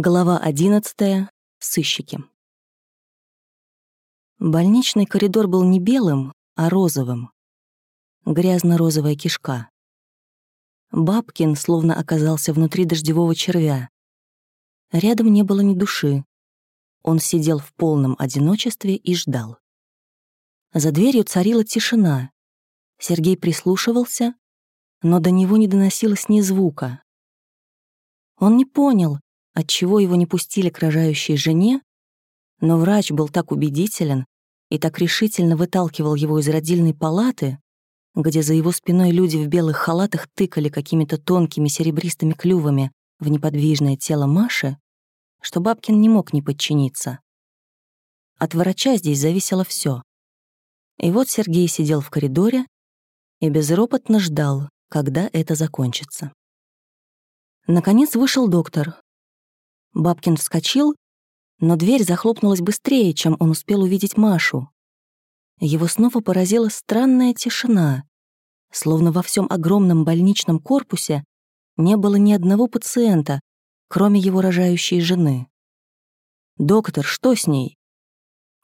Глава 11. Сыщики. Больничный коридор был не белым, а розовым. Грязно-розовая кишка. Бабкин словно оказался внутри дождевого червя. Рядом не было ни души. Он сидел в полном одиночестве и ждал. За дверью царила тишина. Сергей прислушивался, но до него не доносилось ни звука. Он не понял, отчего его не пустили к рожающей жене, но врач был так убедителен и так решительно выталкивал его из родильной палаты, где за его спиной люди в белых халатах тыкали какими-то тонкими серебристыми клювами в неподвижное тело Маши, что Бабкин не мог не подчиниться. От врача здесь зависело все. И вот Сергей сидел в коридоре и безропотно ждал, когда это закончится. Наконец вышел доктор, Бабкин вскочил, но дверь захлопнулась быстрее, чем он успел увидеть Машу. Его снова поразила странная тишина, словно во всем огромном больничном корпусе не было ни одного пациента, кроме его рожающей жены. «Доктор, что с ней?»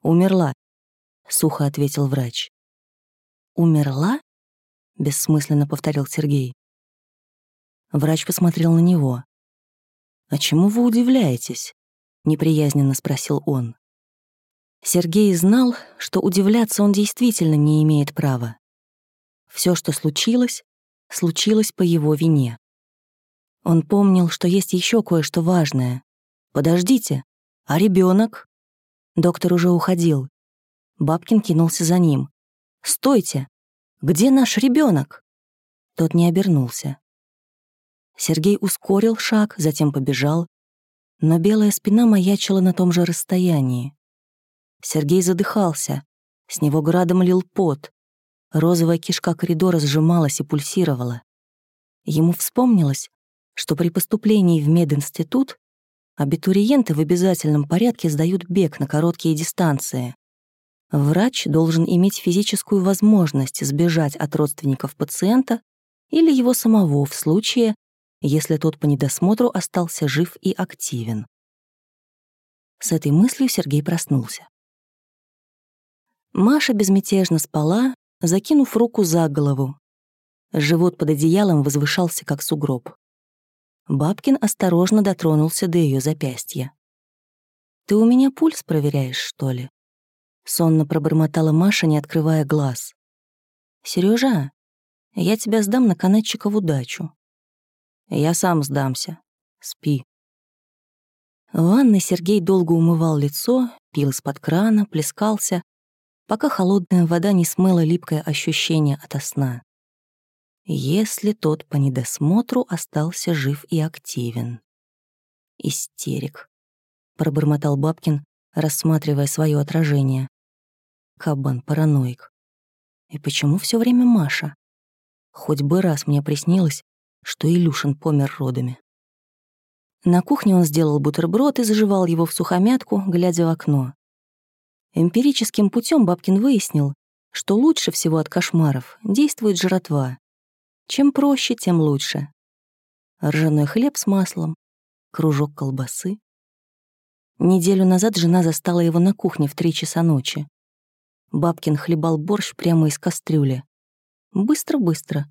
«Умерла», — сухо ответил врач. «Умерла?» — бессмысленно повторил Сергей. Врач посмотрел на него. «А чему вы удивляетесь?» — неприязненно спросил он. Сергей знал, что удивляться он действительно не имеет права. Все, что случилось, случилось по его вине. Он помнил, что есть еще кое-что важное. «Подождите, а ребенок? Доктор уже уходил. Бабкин кинулся за ним. «Стойте! Где наш ребенок? Тот не обернулся. Сергей ускорил шаг, затем побежал, но белая спина маячила на том же расстоянии. Сергей задыхался, с него градом лил пот. Розовая кишка коридора сжималась и пульсировала. Ему вспомнилось, что при поступлении в мединститут абитуриенты в обязательном порядке сдают бег на короткие дистанции. Врач должен иметь физическую возможность сбежать от родственников пациента или его самого в случае, если тот по недосмотру остался жив и активен. С этой мыслью Сергей проснулся. Маша безмятежно спала, закинув руку за голову. Живот под одеялом возвышался, как сугроб. Бабкин осторожно дотронулся до ее запястья. «Ты у меня пульс проверяешь, что ли?» Сонно пробормотала Маша, не открывая глаз. Сережа, я тебя сдам на канатчика в удачу. Я сам сдамся. Спи. В ванной Сергей долго умывал лицо, пил из-под крана, плескался, пока холодная вода не смыла липкое ощущение ото сна. Если тот по недосмотру остался жив и активен. Истерик, пробормотал Бабкин, рассматривая свое отражение. Кабан-параноик. И почему все время Маша? Хоть бы раз мне приснилось, что Илюшин помер родами. На кухне он сделал бутерброд и заживал его в сухомятку, глядя в окно. Эмпирическим путем Бабкин выяснил, что лучше всего от кошмаров действует жратва. Чем проще, тем лучше. Ржаной хлеб с маслом, кружок колбасы. Неделю назад жена застала его на кухне в три часа ночи. Бабкин хлебал борщ прямо из кастрюли. Быстро-быстро,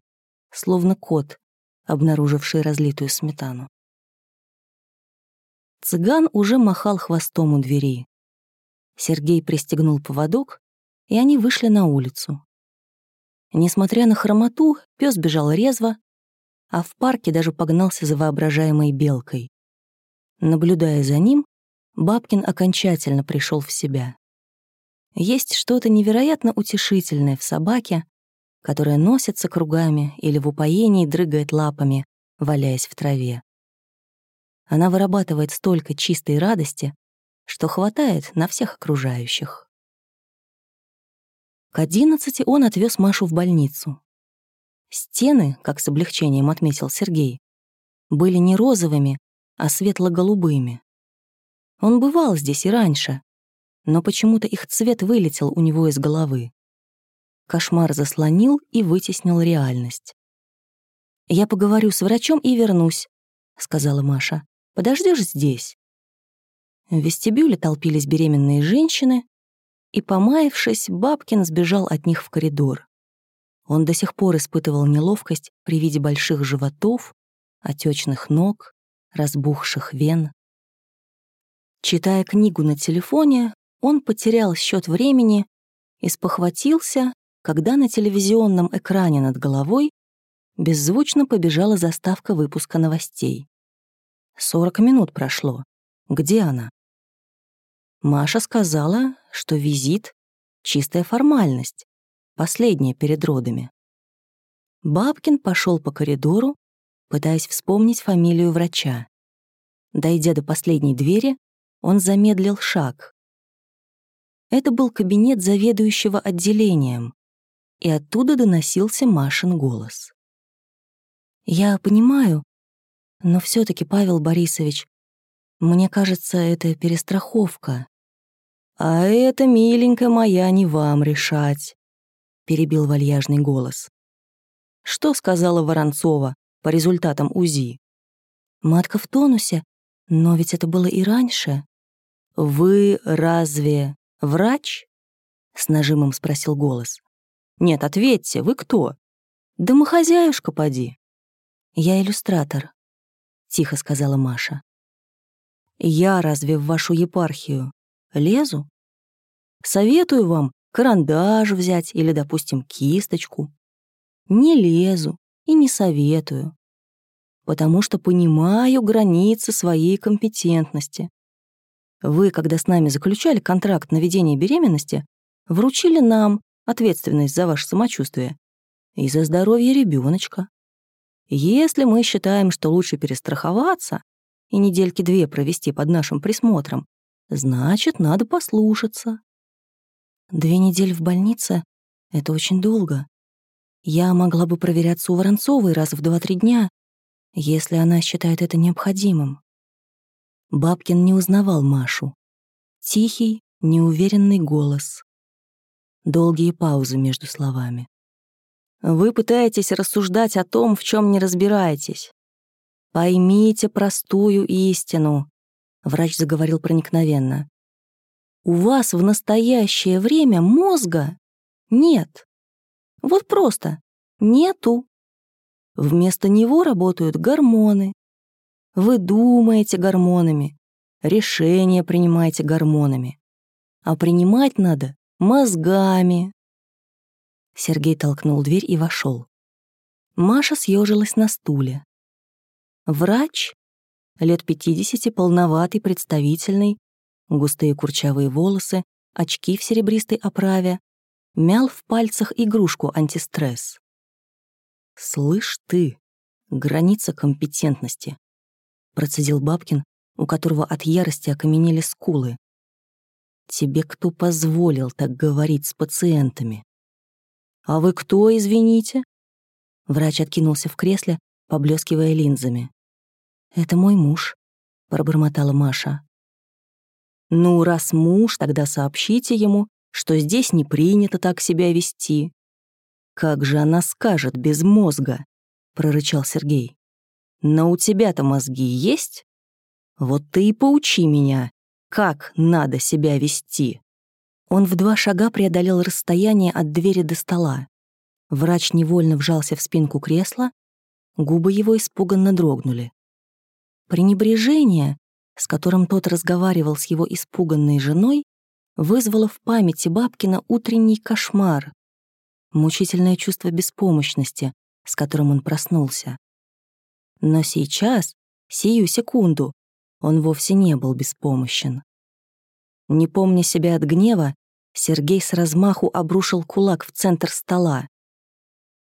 словно кот, обнаруживший разлитую сметану. Цыган уже махал хвостом у двери. Сергей пристегнул поводок, и они вышли на улицу. Несмотря на хромоту, пес бежал резво, а в парке даже погнался за воображаемой белкой. Наблюдая за ним, Бабкин окончательно пришел в себя. Есть что-то невероятно утешительное в собаке, которая носится кругами или в упоении дрыгает лапами, валяясь в траве. Она вырабатывает столько чистой радости, что хватает на всех окружающих. К одиннадцати он отвез Машу в больницу. Стены, как с облегчением отметил Сергей, были не розовыми, а светло-голубыми. Он бывал здесь и раньше, но почему-то их цвет вылетел у него из головы. Кошмар заслонил и вытеснил реальность. «Я поговорю с врачом и вернусь», — сказала Маша. Подождешь здесь? В вестибюле толпились беременные женщины, и, помаявшись, Бабкин сбежал от них в коридор. Он до сих пор испытывал неловкость при виде больших животов, отечных ног, разбухших вен. Читая книгу на телефоне, он потерял счет времени и спохватился, когда на телевизионном экране над головой беззвучно побежала заставка выпуска новостей. Сорок минут прошло. Где она? Маша сказала, что визит — чистая формальность, последняя перед родами. Бабкин пошел по коридору, пытаясь вспомнить фамилию врача. Дойдя до последней двери, он замедлил шаг. Это был кабинет заведующего отделением, и оттуда доносился Машин голос. «Я понимаю, но все таки Павел Борисович, мне кажется, это перестраховка. «А это, миленькая моя, не вам решать», — перебил вальяжный голос. «Что сказала Воронцова по результатам УЗИ?» «Матка в тонусе, но ведь это было и раньше». «Вы разве врач?» — с нажимом спросил голос. «Нет, ответьте, вы кто?» «Домохозяюшка, поди». «Я иллюстратор», — тихо сказала Маша. «Я разве в вашу епархию Лезу? Советую вам карандаш взять или, допустим, кисточку. Не лезу и не советую, потому что понимаю границы своей компетентности. Вы, когда с нами заключали контракт на ведение беременности, вручили нам ответственность за ваше самочувствие и за здоровье ребеночка. Если мы считаем, что лучше перестраховаться и недельки две провести под нашим присмотром, Значит, надо послушаться. Две недели в больнице — это очень долго. Я могла бы проверяться у Воронцовой раз в два-три дня, если она считает это необходимым. Бабкин не узнавал Машу. Тихий, неуверенный голос. Долгие паузы между словами. Вы пытаетесь рассуждать о том, в чем не разбираетесь. Поймите простую истину. Врач заговорил проникновенно. «У вас в настоящее время мозга нет. Вот просто нету. Вместо него работают гормоны. Вы думаете гормонами, решения принимаете гормонами. А принимать надо мозгами». Сергей толкнул дверь и вошел. Маша съежилась на стуле. Врач лет пятидесяти, полноватый, представительный, густые курчавые волосы, очки в серебристой оправе, мял в пальцах игрушку антистресс. «Слышь ты, граница компетентности», — процедил Бабкин, у которого от ярости окаменели скулы. «Тебе кто позволил так говорить с пациентами?» «А вы кто, извините?» Врач откинулся в кресле, поблескивая линзами. «Это мой муж», — пробормотала Маша. «Ну, раз муж, тогда сообщите ему, что здесь не принято так себя вести». «Как же она скажет без мозга?» — прорычал Сергей. «Но у тебя-то мозги есть? Вот ты и поучи меня, как надо себя вести». Он в два шага преодолел расстояние от двери до стола. Врач невольно вжался в спинку кресла, губы его испуганно дрогнули. Пренебрежение, с которым тот разговаривал с его испуганной женой, вызвало в памяти Бабкина утренний кошмар, мучительное чувство беспомощности, с которым он проснулся. Но сейчас, сию секунду, он вовсе не был беспомощен. Не помня себя от гнева, Сергей с размаху обрушил кулак в центр стола.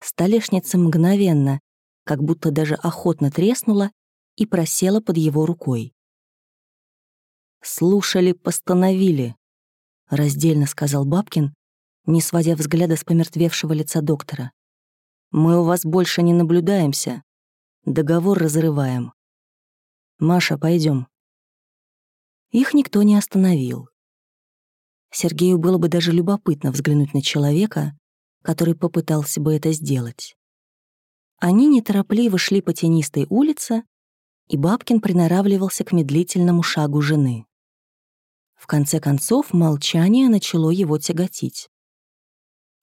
Столешница мгновенно, как будто даже охотно треснула и просела под его рукой. «Слушали, постановили», — раздельно сказал Бабкин, не сводя взгляда с помертвевшего лица доктора. «Мы у вас больше не наблюдаемся. Договор разрываем. Маша, пойдем. Их никто не остановил. Сергею было бы даже любопытно взглянуть на человека, который попытался бы это сделать. Они неторопливо шли по тенистой улице, и Бабкин приноравливался к медлительному шагу жены. В конце концов, молчание начало его тяготить.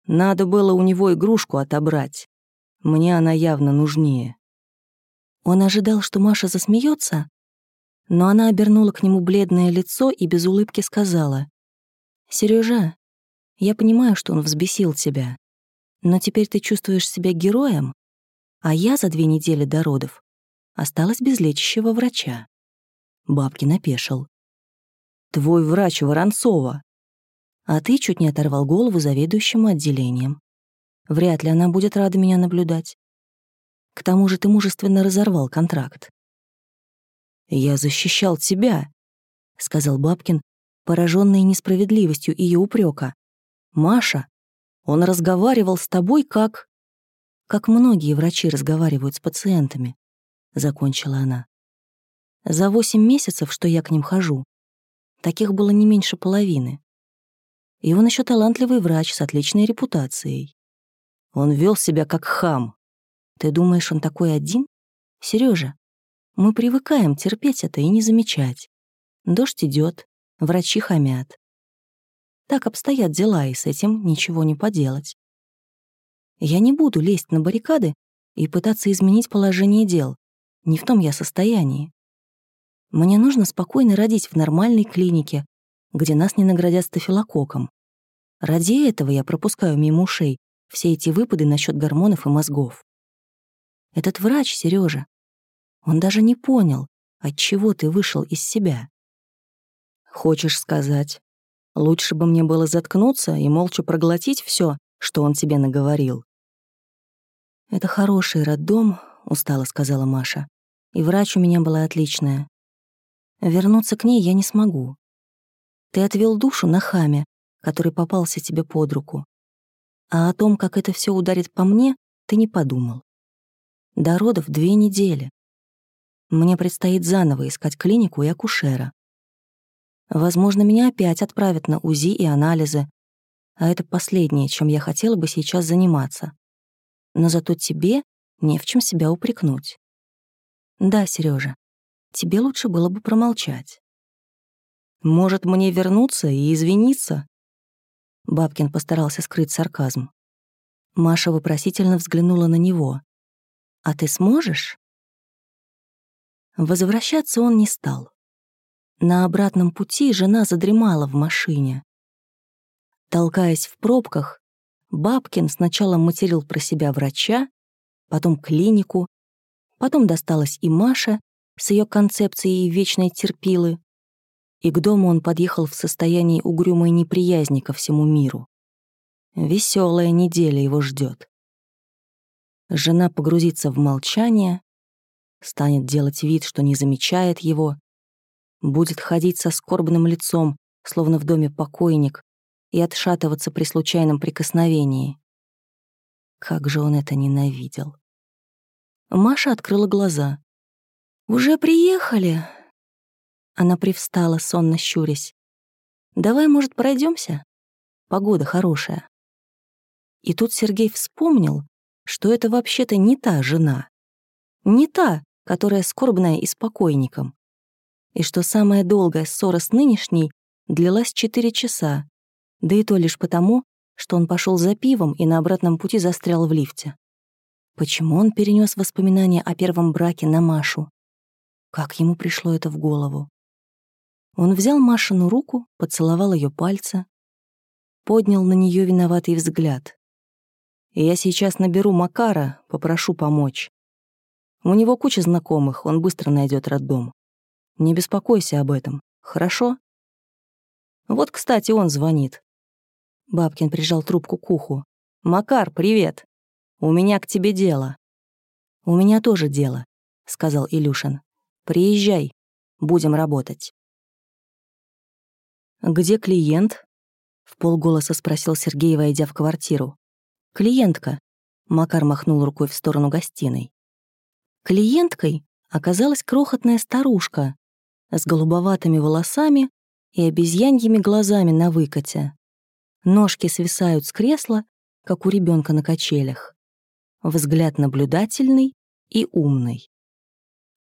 Надо было у него игрушку отобрать. Мне она явно нужнее. Он ожидал, что Маша засмеется, но она обернула к нему бледное лицо и без улыбки сказала. «Серёжа, я понимаю, что он взбесил тебя, но теперь ты чувствуешь себя героем, а я за две недели до родов осталась без лечащего врача». Бабкин опешил. «Твой врач Воронцова!» А ты чуть не оторвал голову заведующему отделением. Вряд ли она будет рада меня наблюдать. К тому же ты мужественно разорвал контракт. «Я защищал тебя», — сказал Бабкин, пораженный несправедливостью ее упрека. «Маша, он разговаривал с тобой как...» «Как многие врачи разговаривают с пациентами», — закончила она. «За восемь месяцев, что я к ним хожу, таких было не меньше половины. И он еще талантливый врач с отличной репутацией. Он вел себя как хам. Ты думаешь, он такой один? Сережа, мы привыкаем терпеть это и не замечать. Дождь идет, врачи хамят. Так обстоят дела, и с этим ничего не поделать. Я не буду лезть на баррикады и пытаться изменить положение дел. Не в том я состоянии. Мне нужно спокойно родить в нормальной клинике, где нас не наградят стафилококком. Ради этого я пропускаю мимо ушей все эти выпады насчет гормонов и мозгов. Этот врач, Сережа, он даже не понял, от чего ты вышел из себя. Хочешь сказать, лучше бы мне было заткнуться и молча проглотить все, что он тебе наговорил? Это хороший роддом, устало сказала Маша. И врач у меня была отличная. Вернуться к ней я не смогу. Ты отвел душу на хаме, который попался тебе под руку. А о том, как это все ударит по мне, ты не подумал. До родов две недели. Мне предстоит заново искать клинику и акушера. Возможно, меня опять отправят на УЗИ и анализы, а это последнее, чем я хотела бы сейчас заниматься. Но зато тебе не в чем себя упрекнуть. Да, Сережа, тебе лучше было бы промолчать. Может, мне вернуться и извиниться? Бабкин постарался скрыть сарказм. Маша вопросительно взглянула на него. «А ты сможешь?» Возвращаться он не стал. На обратном пути жена задремала в машине. Толкаясь в пробках, Бабкин сначала материл про себя врача, потом клинику, потом досталась и Маша с ее концепцией вечной терпилы, и к дому он подъехал в состоянии угрюмой неприязни ко всему миру. Веселая неделя его ждет. Жена погрузится в молчание, станет делать вид, что не замечает его, будет ходить со скорбным лицом, словно в доме покойник, и отшатываться при случайном прикосновении. Как же он это ненавидел. Маша открыла глаза. «Уже приехали?» Она привстала, сонно щурясь. «Давай, может, пройдемся? Погода хорошая». И тут Сергей вспомнил, что это вообще-то не та жена. Не та, которая скорбная и спокойником. И что самая долгая ссора с нынешней длилась четыре часа, да и то лишь потому, что он пошел за пивом и на обратном пути застрял в лифте. Почему он перенес воспоминания о первом браке на Машу? Как ему пришло это в голову? Он взял Машину руку, поцеловал ее пальцы, поднял на нее виноватый взгляд. «Я сейчас наберу Макара, попрошу помочь. У него куча знакомых, он быстро найдет роддом. Не беспокойся об этом, хорошо? Вот, кстати, он звонит. Бабкин прижал трубку к уху. «Макар, привет! У меня к тебе дело». «У меня тоже дело», — сказал Илюшин. «Приезжай, будем работать». «Где клиент?» — в полголоса спросил Сергей, войдя в квартиру. «Клиентка», — Макар махнул рукой в сторону гостиной. Клиенткой оказалась крохотная старушка с голубоватыми волосами и обезьяньими глазами на выкате. Ножки свисают с кресла, как у ребенка на качелях. Взгляд наблюдательный и умный.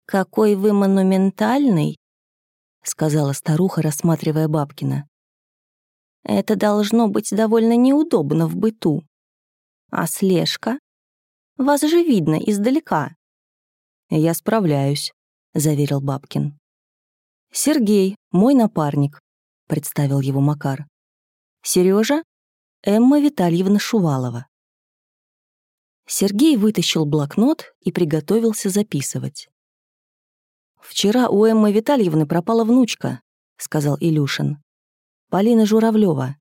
«Какой вы монументальный!» — сказала старуха, рассматривая Бабкина. «Это должно быть довольно неудобно в быту. А слежка? Вас же видно издалека». «Я справляюсь», — заверил Бабкин. «Сергей, мой напарник», — представил его Макар. «Сережа, Эмма Витальевна Шувалова». Сергей вытащил блокнот и приготовился записывать. «Вчера у Эммы Витальевны пропала внучка», — сказал Илюшин. «Полина Журавлева.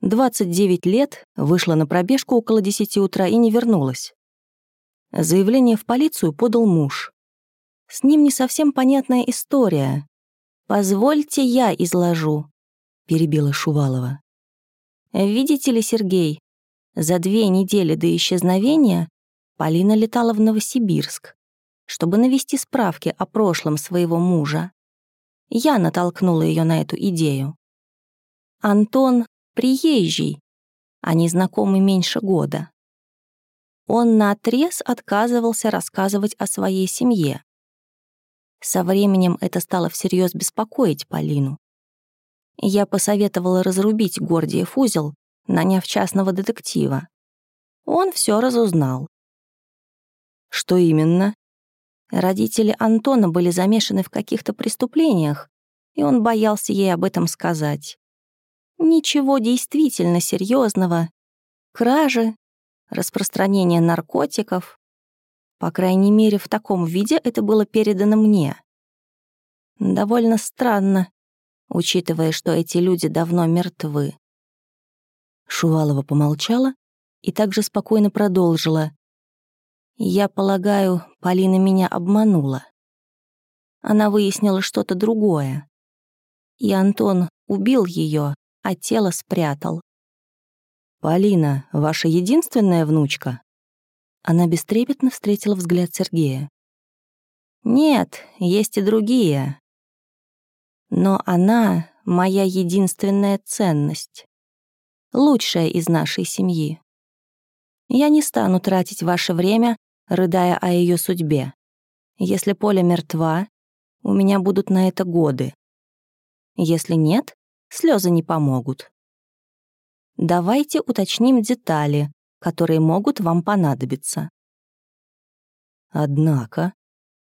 29 лет, вышла на пробежку около 10 утра и не вернулась. Заявление в полицию подал муж. С ним не совсем понятная история. «Позвольте, я изложу», — перебила Шувалова. «Видите ли, Сергей, за две недели до исчезновения Полина летала в Новосибирск чтобы навести справки о прошлом своего мужа. Я натолкнула ее на эту идею. Антон — приезжий, они знакомы меньше года. Он наотрез отказывался рассказывать о своей семье. Со временем это стало всерьез беспокоить Полину. Я посоветовала разрубить Гордиев узел, наняв частного детектива. Он все разузнал. «Что именно?» Родители Антона были замешаны в каких-то преступлениях, и он боялся ей об этом сказать. Ничего действительно серьезного. Кражи, распространение наркотиков. По крайней мере, в таком виде это было передано мне. Довольно странно, учитывая, что эти люди давно мертвы. Шувалова помолчала и также спокойно продолжила. Я полагаю, Полина меня обманула. Она выяснила что-то другое. И Антон убил ее, а тело спрятал. «Полина, ваша единственная внучка?» Она бестрепетно встретила взгляд Сергея. «Нет, есть и другие. Но она — моя единственная ценность. Лучшая из нашей семьи. Я не стану тратить ваше время рыдая о ее судьбе. Если Поля мертва, у меня будут на это годы. Если нет, слезы не помогут. Давайте уточним детали, которые могут вам понадобиться. Однако,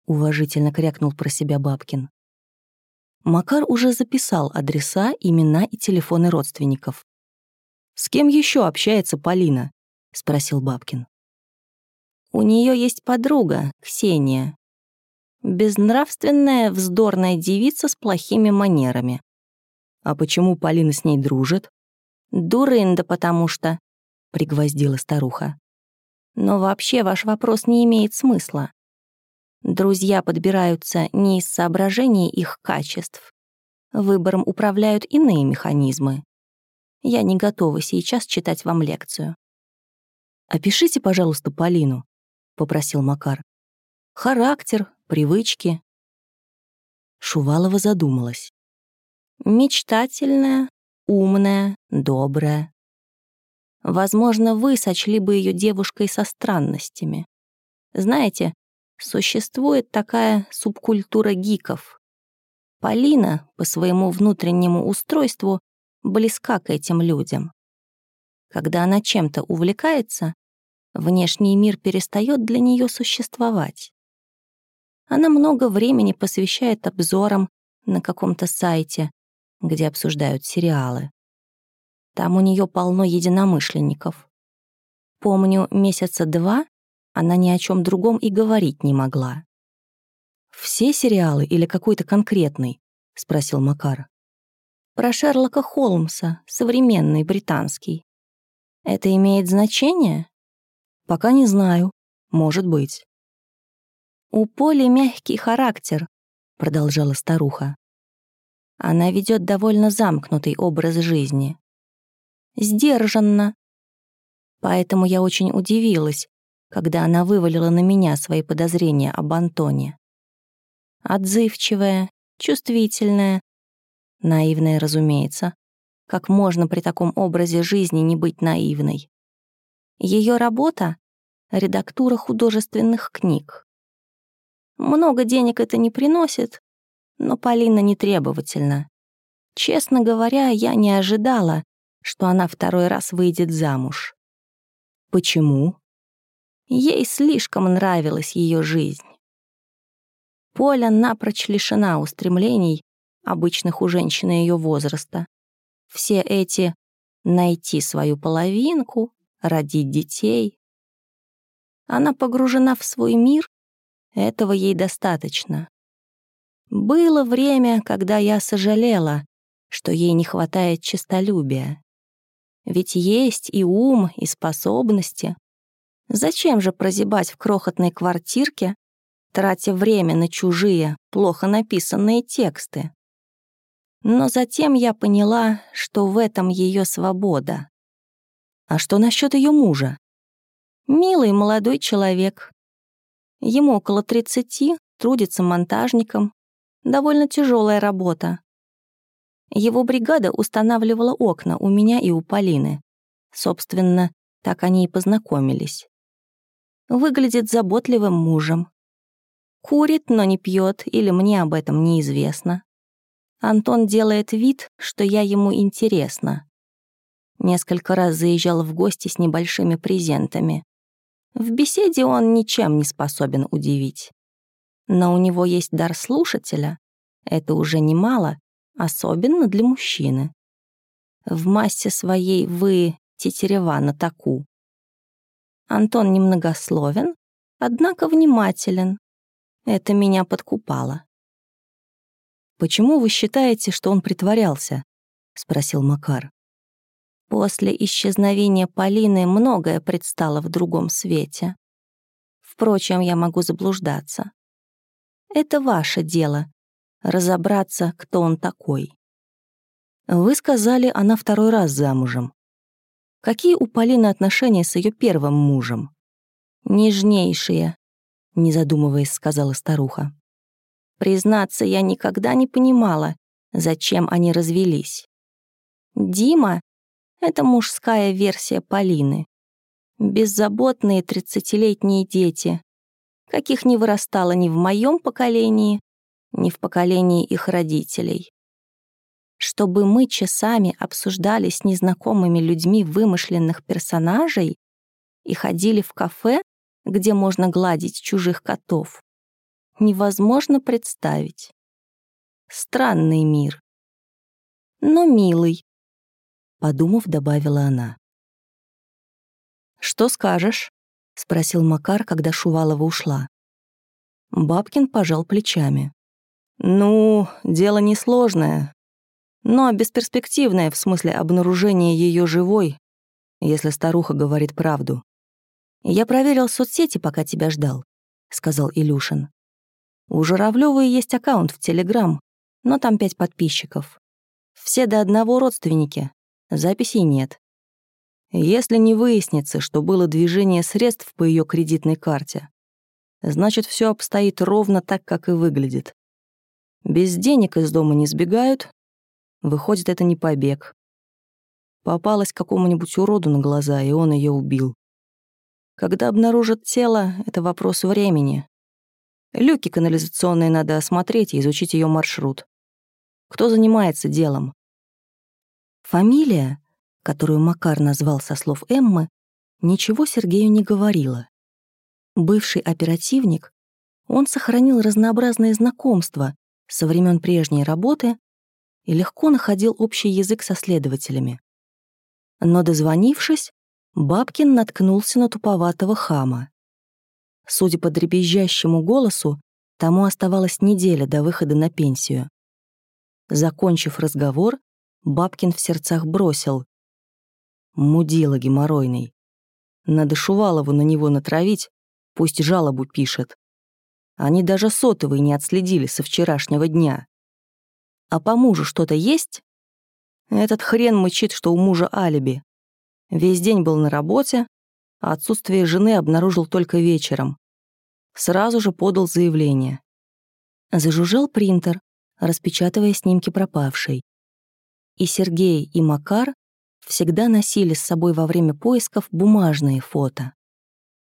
уважительно крякнул про себя Бабкин. Макар уже записал адреса, имена и телефоны родственников. «С кем еще общается Полина?» — спросил Бабкин. У нее есть подруга, Ксения. Безнравственная, вздорная девица с плохими манерами. А почему Полина с ней дружит? Дурында, потому что, пригвоздила старуха. Но вообще ваш вопрос не имеет смысла. Друзья подбираются не из соображений их качеств. Выбором управляют иные механизмы. Я не готова сейчас читать вам лекцию. Опишите, пожалуйста, Полину. — попросил Макар. «Характер, привычки». Шувалова задумалась. «Мечтательная, умная, добрая. Возможно, вы сочли бы ее девушкой со странностями. Знаете, существует такая субкультура гиков. Полина по своему внутреннему устройству близка к этим людям. Когда она чем-то увлекается, Внешний мир перестает для нее существовать. Она много времени посвящает обзорам на каком-то сайте, где обсуждают сериалы. Там у нее полно единомышленников. Помню, месяца два она ни о чем другом и говорить не могла. «Все сериалы или какой-то конкретный?» — спросил Макар. «Про Шерлока Холмса, современный британский. Это имеет значение?» Пока не знаю. Может быть. «У Поли мягкий характер», — продолжала старуха. «Она ведет довольно замкнутый образ жизни. Сдержанно. Поэтому я очень удивилась, когда она вывалила на меня свои подозрения об Антоне. Отзывчивая, чувствительная, наивная, разумеется. Как можно при таком образе жизни не быть наивной? Ее работа — редактура художественных книг. Много денег это не приносит, Но Полина не требовательна. Честно говоря, я не ожидала, что она второй раз выйдет замуж. Почему? Ей слишком нравилась ее жизнь. Поля напрочь лишена устремлений, обычных у женщины ее возраста. Все эти «найти свою половинку», «родить детей». Она погружена в свой мир, этого ей достаточно. Было время, когда я сожалела, что ей не хватает честолюбия. Ведь есть и ум, и способности. Зачем же прозябать в крохотной квартирке, тратя время на чужие, плохо написанные тексты? Но затем я поняла, что в этом ее свобода. А что насчет ее мужа? Милый молодой человек. Ему около 30, трудится монтажником. Довольно тяжелая работа. Его бригада устанавливала окна у меня и у Полины. Собственно, так они и познакомились. Выглядит заботливым мужем. Курит, но не пьет, или мне об этом неизвестно. Антон делает вид, что я ему интересна. Несколько раз заезжал в гости с небольшими презентами. В беседе он ничем не способен удивить. Но у него есть дар слушателя. Это уже немало, особенно для мужчины. В массе своей вы тетерева на таку. Антон немногословен, однако внимателен. Это меня подкупало. «Почему вы считаете, что он притворялся?» — спросил Макар. После исчезновения Полины многое предстало в другом свете. Впрочем, я могу заблуждаться. Это ваше дело — разобраться, кто он такой. Вы сказали, она второй раз замужем. Какие у Полины отношения с ее первым мужем? Нежнейшие, не задумываясь, сказала старуха. Признаться, я никогда не понимала, зачем они развелись. Дима — это мужская версия Полины. Беззаботные тридцатилетние дети, каких не вырастало ни в моем поколении, ни в поколении их родителей. Чтобы мы часами обсуждали с незнакомыми людьми вымышленных персонажей и ходили в кафе, где можно гладить чужих котов невозможно представить. Странный мир. Но милый, подумав, добавила она. «Что скажешь?» — спросил Макар, когда Шувалова ушла. Бабкин пожал плечами. «Ну, дело несложное, но бесперспективное в смысле обнаружения ее живой, если старуха говорит правду. «Я проверил соцсети, пока тебя ждал», — сказал Илюшин. У Журавлёвой есть аккаунт в Телеграм, но там пять подписчиков. Все до одного родственники. Записей нет. Если не выяснится, что было движение средств по ее кредитной карте, значит, все обстоит ровно так, как и выглядит. Без денег из дома не сбегают, выходит, это не побег. Попалась какому-нибудь уроду на глаза, и он ее убил. Когда обнаружат тело, это вопрос времени. Люки канализационные надо осмотреть и изучить ее маршрут. Кто занимается делом? Фамилия, которую Макар назвал со слов Эммы, ничего Сергею не говорила. Бывший оперативник, он сохранил разнообразные знакомства со времен прежней работы и легко находил общий язык со следователями. Но дозвонившись, Бабкин наткнулся на туповатого хама. Судя по дребезжащему голосу, тому оставалась неделя до выхода на пенсию. Закончив разговор, Бабкин в сердцах бросил. Мудила геморройный. Надо Шувалову на него натравить, пусть жалобу пишет. Они даже сотовый не отследили со вчерашнего дня. А по мужу что-то есть? Этот хрен мычит, что у мужа алиби. Весь день был на работе, а отсутствие жены обнаружил только вечером. Сразу же подал заявление. Зажужжал принтер, распечатывая снимки пропавшей. И Сергей, и Макар всегда носили с собой во время поисков бумажные фото.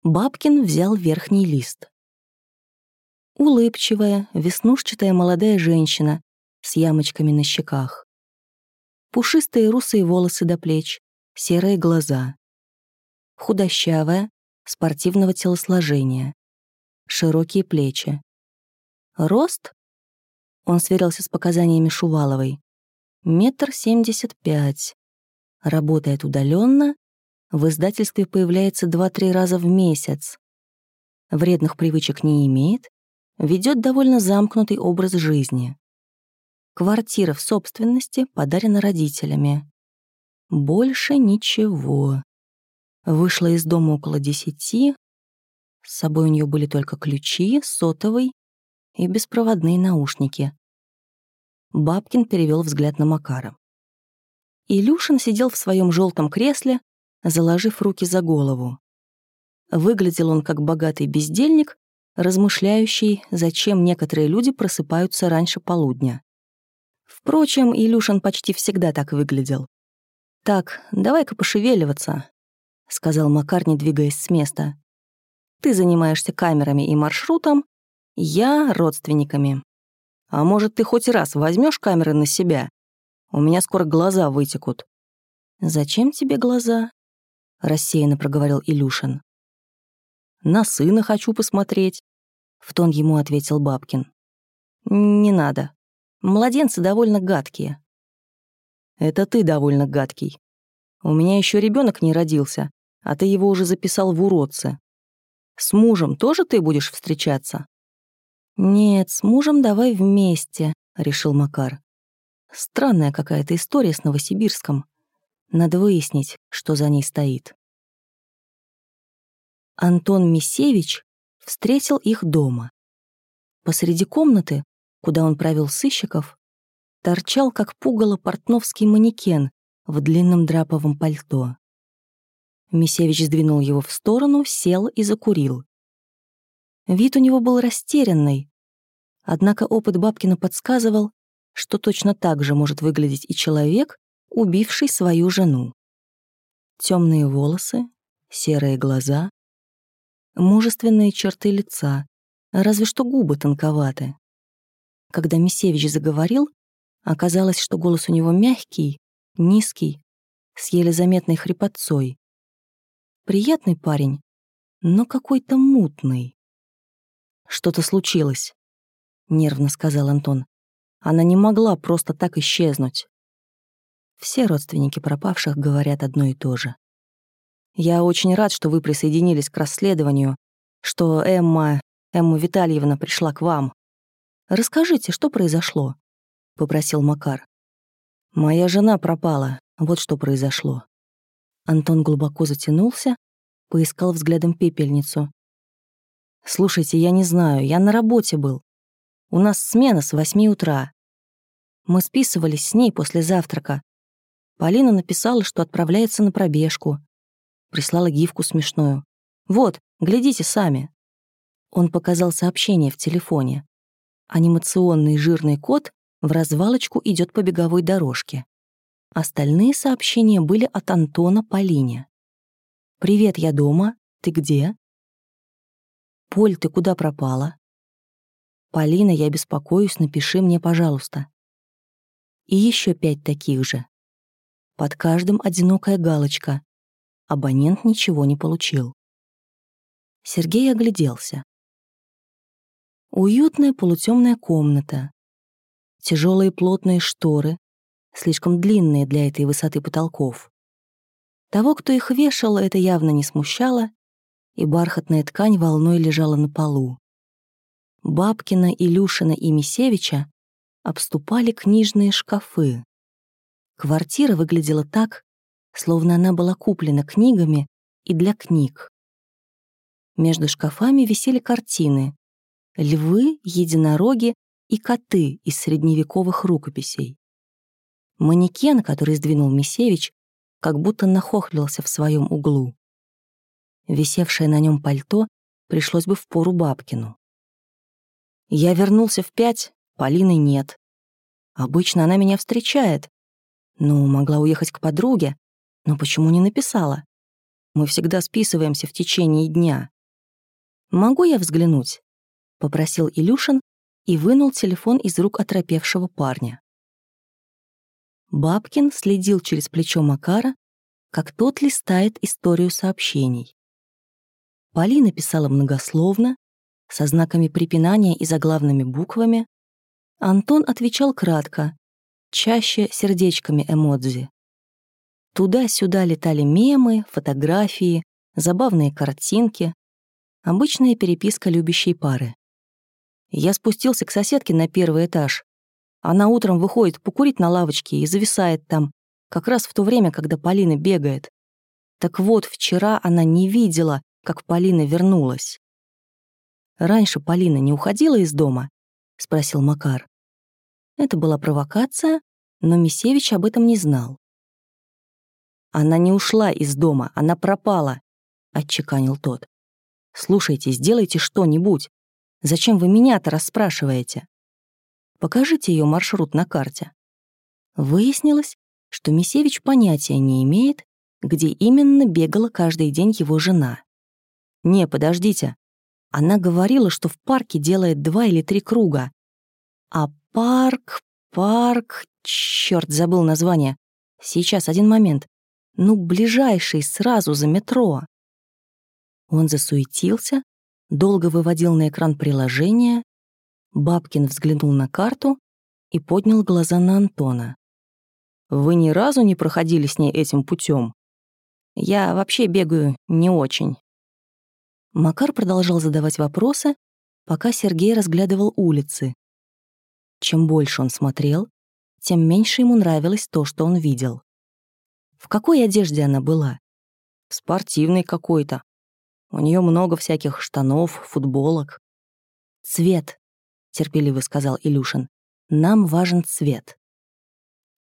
Бабкин взял верхний лист. Улыбчивая, веснушчатая молодая женщина с ямочками на щеках. Пушистые русые волосы до плеч, серые глаза. Худощавая, спортивного телосложения. Широкие плечи. Рост? Он сверился с показаниями Шуваловой. Метр семьдесят пять. Работает удаленно, в издательстве появляется два-три раза в месяц. Вредных привычек не имеет, ведет довольно замкнутый образ жизни. Квартира в собственности подарена родителями. Больше ничего. Вышла из дома около десяти. С собой у нее были только ключи, сотовый и беспроводные наушники. Бабкин перевел взгляд на Макара. Илюшин сидел в своем желтом кресле, заложив руки за голову. Выглядел он как богатый бездельник, размышляющий, зачем некоторые люди просыпаются раньше полудня. Впрочем, Илюшин почти всегда так выглядел. «Так, давай-ка пошевеливаться», — сказал Макар, не двигаясь с места. «Ты занимаешься камерами и маршрутом, я — родственниками. А может, ты хоть раз возьмешь камеры на себя? У меня скоро глаза вытекут». «Зачем тебе глаза?» — рассеянно проговорил Илюшин. «На сына хочу посмотреть», — в тон ему ответил Бабкин. «Не надо. Младенцы довольно гадкие». «Это ты довольно гадкий. У меня еще ребенок не родился, а ты его уже записал в уродце. С мужем тоже ты будешь встречаться?» «Нет, с мужем давай вместе», — решил Макар. «Странная какая-то история с Новосибирском. Надо выяснить, что за ней стоит». Антон Мисевич встретил их дома. Посреди комнаты, куда он провел сыщиков, торчал, как пугало, портновский манекен в длинном драповом пальто. Мисевич сдвинул его в сторону, сел и закурил. Вид у него был растерянный, однако опыт Бабкина подсказывал, что точно так же может выглядеть и человек, убивший свою жену. Темные волосы, серые глаза, мужественные черты лица, разве что губы тонковаты. Когда Мисевич заговорил, оказалось, что голос у него мягкий, низкий, с еле заметной хрипотцой. Приятный парень, но какой-то мутный. «Что-то случилось», — нервно сказал Антон. «Она не могла просто так исчезнуть». Все родственники пропавших говорят одно и то же. Я очень рад, что вы присоединились к расследованию, что Эмма, Эмма Витальевна пришла к вам. Расскажите, что произошло?» — попросил Макар. «Моя жена пропала. Вот что произошло». Антон глубоко затянулся, поискал взглядом пепельницу. «Слушайте, я не знаю, я на работе был. У нас смена с восьми утра. Мы списывались с ней после завтрака. Полина написала, что отправляется на пробежку прислала гифку смешную. «Вот, глядите сами». Он показал сообщение в телефоне. Анимационный жирный кот в развалочку идет по беговой дорожке. Остальные сообщения были от Антона Полине. «Привет, я дома. Ты где?» «Поль, ты куда пропала?» «Полина, я беспокоюсь, напиши мне, пожалуйста». И еще пять таких же. Под каждым одинокая галочка абонент ничего не получил. Сергей огляделся. Уютная полутемная комната. Тяжелые плотные шторы, слишком длинные для этой высоты потолков. Того, кто их вешал, это явно не смущало, и бархатная ткань волной лежала на полу. Бабкина, Илюшина и Мисевича обступали книжные шкафы. Квартира выглядела так, словно она была куплена книгами и для книг. Между шкафами висели картины — львы, единороги и коты из средневековых рукописей. Манекен, который сдвинул Мисевич, как будто нахохлился в своем углу. Висевшее на нем пальто пришлось бы в пору Бабкину. Я вернулся в пять, Полины нет. Обычно она меня встречает. Ну, могла уехать к подруге, но почему не написала? Мы всегда списываемся в течение дня. Могу я взглянуть? попросил Илюшин и вынул телефон из рук оторопевшего парня. Бабкин следил через плечо Макара, как тот листает историю сообщений. Полина писала многословно, со знаками препинания и заглавными буквами. Антон отвечал кратко, чаще сердечками эмодзи. Туда-сюда летали мемы, фотографии, забавные картинки, обычная переписка любящей пары. Я спустился к соседке на первый этаж. Она утром выходит покурить на лавочке и зависает там, как раз в то время, когда Полина бегает. Так вот, вчера она не видела, как Полина вернулась. «Раньше Полина не уходила из дома?» — спросил Макар. Это была провокация, но Мисевич об этом не знал. «Она не ушла из дома, она пропала», — отчеканил тот. «Слушайте, сделайте что-нибудь. Зачем вы меня-то расспрашиваете? Покажите ее маршрут на карте». Выяснилось, что Мисевич понятия не имеет, где именно бегала каждый день его жена. «Не, подождите. Она говорила, что в парке делает два или три круга. А парк, парк... Чёрт, забыл название. Сейчас, один момент. Ну, ближайший, сразу за метро. Он засуетился, долго выводил на экран приложение. Бабкин взглянул на карту и поднял глаза на Антона. «Вы ни разу не проходили с ней этим путем? Я вообще бегаю не очень». Макар продолжал задавать вопросы, пока Сергей разглядывал улицы. Чем больше он смотрел, тем меньше ему нравилось то, что он видел. В какой одежде она была? Спортивной какой-то. У нее много всяких штанов, футболок. «Цвет», — терпеливо сказал Илюшин. «Нам важен цвет».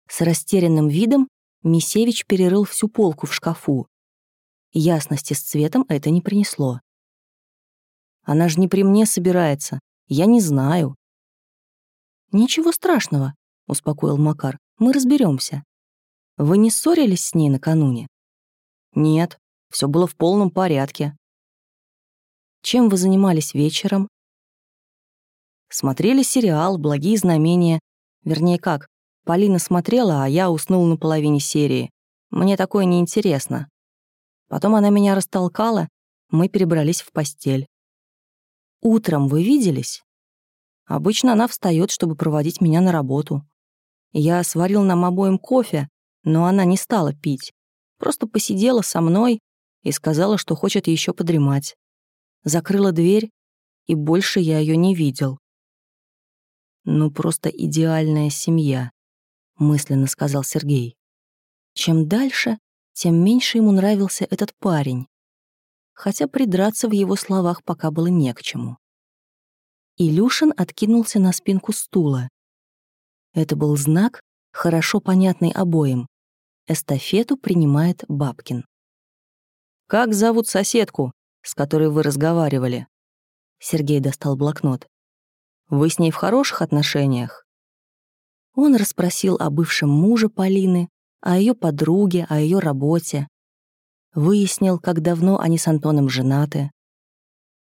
С растерянным видом Мисевич перерыл всю полку в шкафу. Ясности с цветом это не принесло. Она же не при мне собирается. Я не знаю». «Ничего страшного», — успокоил Макар. «Мы разберемся. Вы не ссорились с ней накануне?» «Нет, все было в полном порядке». «Чем вы занимались вечером?» «Смотрели сериал «Благие знамения». Вернее, как, Полина смотрела, а я уснул на половине серии. Мне такое неинтересно. Потом она меня растолкала, мы перебрались в постель. Утром вы виделись? Обычно она встает, чтобы проводить меня на работу. Я сварил нам обоим кофе, но она не стала пить. Просто посидела со мной и сказала, что хочет еще подремать. Закрыла дверь, и больше я ее не видел. «Ну, просто идеальная семья», — мысленно сказал Сергей. Чем дальше, тем меньше ему нравился этот парень хотя придраться в его словах пока было не к чему. Илюшин откинулся на спинку стула. Это был знак, хорошо понятный обоим. Эстафету принимает Бабкин. «Как зовут соседку, с которой вы разговаривали?» Сергей достал блокнот. «Вы с ней в хороших отношениях?» Он расспросил о бывшем муже Полины, о ее подруге, о ее работе выяснил, как давно они с Антоном женаты,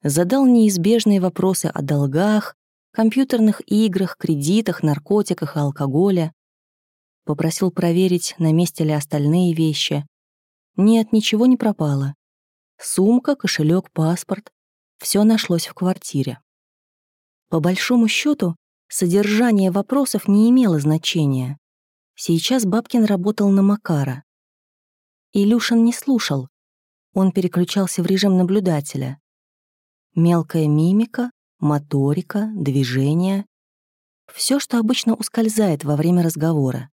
задал неизбежные вопросы о долгах, компьютерных играх, кредитах, наркотиках и алкоголе, попросил проверить, на месте ли остальные вещи. Нет, ничего не пропало. Сумка, кошелек, паспорт — все нашлось в квартире. По большому счету, содержание вопросов не имело значения. Сейчас Бабкин работал на Макара. Илюшин не слушал. Он переключался в режим наблюдателя. Мелкая мимика, моторика, движение — все, что обычно ускользает во время разговора.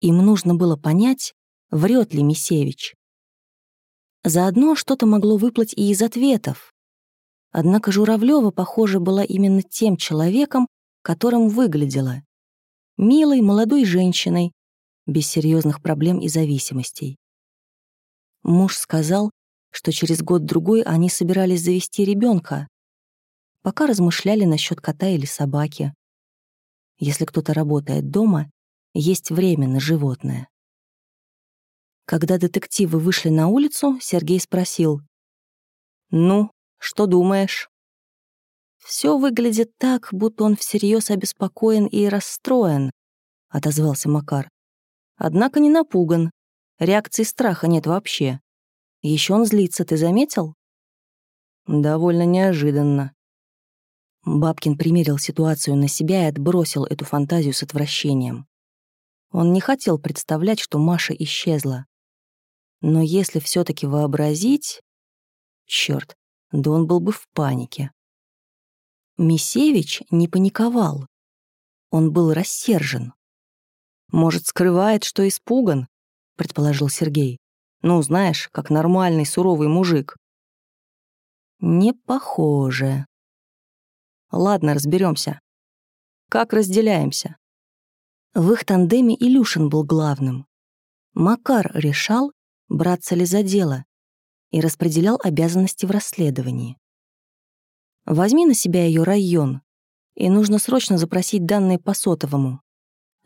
Им нужно было понять, врет ли Мисевич. Заодно что-то могло выплыть и из ответов. Однако Журавлева, похоже, была именно тем человеком, которым выглядела. Милой молодой женщиной, без серьезных проблем и зависимостей. Муж сказал, что через год-другой они собирались завести ребенка, пока размышляли насчет кота или собаки. Если кто-то работает дома, есть время на животное. Когда детективы вышли на улицу, Сергей спросил. «Ну, что думаешь?» Все выглядит так, будто он всерьез обеспокоен и расстроен, отозвался Макар. Однако не напуган. Реакции страха нет вообще. Еще он злится, ты заметил? Довольно неожиданно. Бабкин примерил ситуацию на себя и отбросил эту фантазию с отвращением. Он не хотел представлять, что Маша исчезла. Но если все таки вообразить... Черт, да он был бы в панике. Мисевич не паниковал. Он был рассержен. «Может, скрывает, что испуган?» — предположил Сергей. «Ну, знаешь, как нормальный суровый мужик». «Не похоже», Ладно, разберемся. Как разделяемся? В их тандеме Илюшин был главным. Макар решал, браться ли за дело, и распределял обязанности в расследовании. Возьми на себя ее район, и нужно срочно запросить данные по сотовому.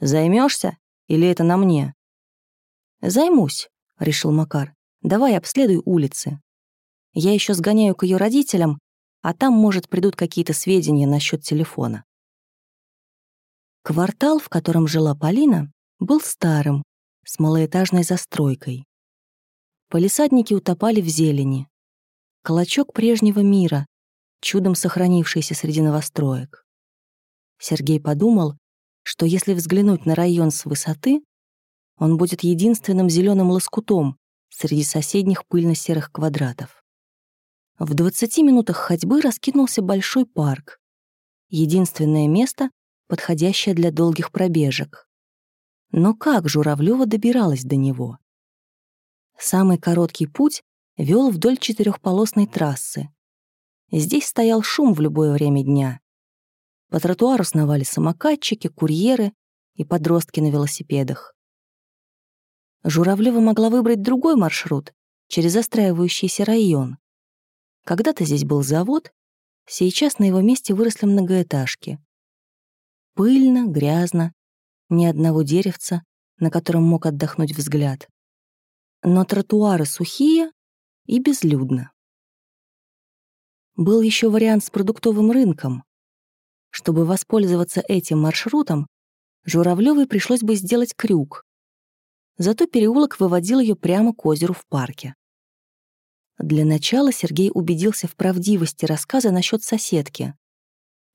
Займешься или это на мне? Займусь, решил Макар. Давай обследуй улицы. Я еще сгоняю к ее родителям а там, может, придут какие-то сведения насчет телефона. Квартал, в котором жила Полина, был старым, с малоэтажной застройкой. Полисадники утопали в зелени. Колочок прежнего мира, чудом сохранившийся среди новостроек. Сергей подумал, что если взглянуть на район с высоты, он будет единственным зеленым лоскутом среди соседних пыльно-серых квадратов. В 20 минутах ходьбы раскинулся большой парк. Единственное место, подходящее для долгих пробежек. Но как Журавлева добиралась до него? Самый короткий путь вел вдоль четырехполосной трассы. Здесь стоял шум в любое время дня. По тротуару сновали самокатчики, курьеры и подростки на велосипедах. Журавлева могла выбрать другой маршрут через застраивающийся район. Когда-то здесь был завод, сейчас на его месте выросли многоэтажки. Пыльно, грязно, ни одного деревца, на котором мог отдохнуть взгляд. Но тротуары сухие и безлюдно. Был еще вариант с продуктовым рынком. Чтобы воспользоваться этим маршрутом, Журавлевой пришлось бы сделать крюк. Зато переулок выводил ее прямо к озеру в парке. Для начала Сергей убедился в правдивости рассказа насчет соседки.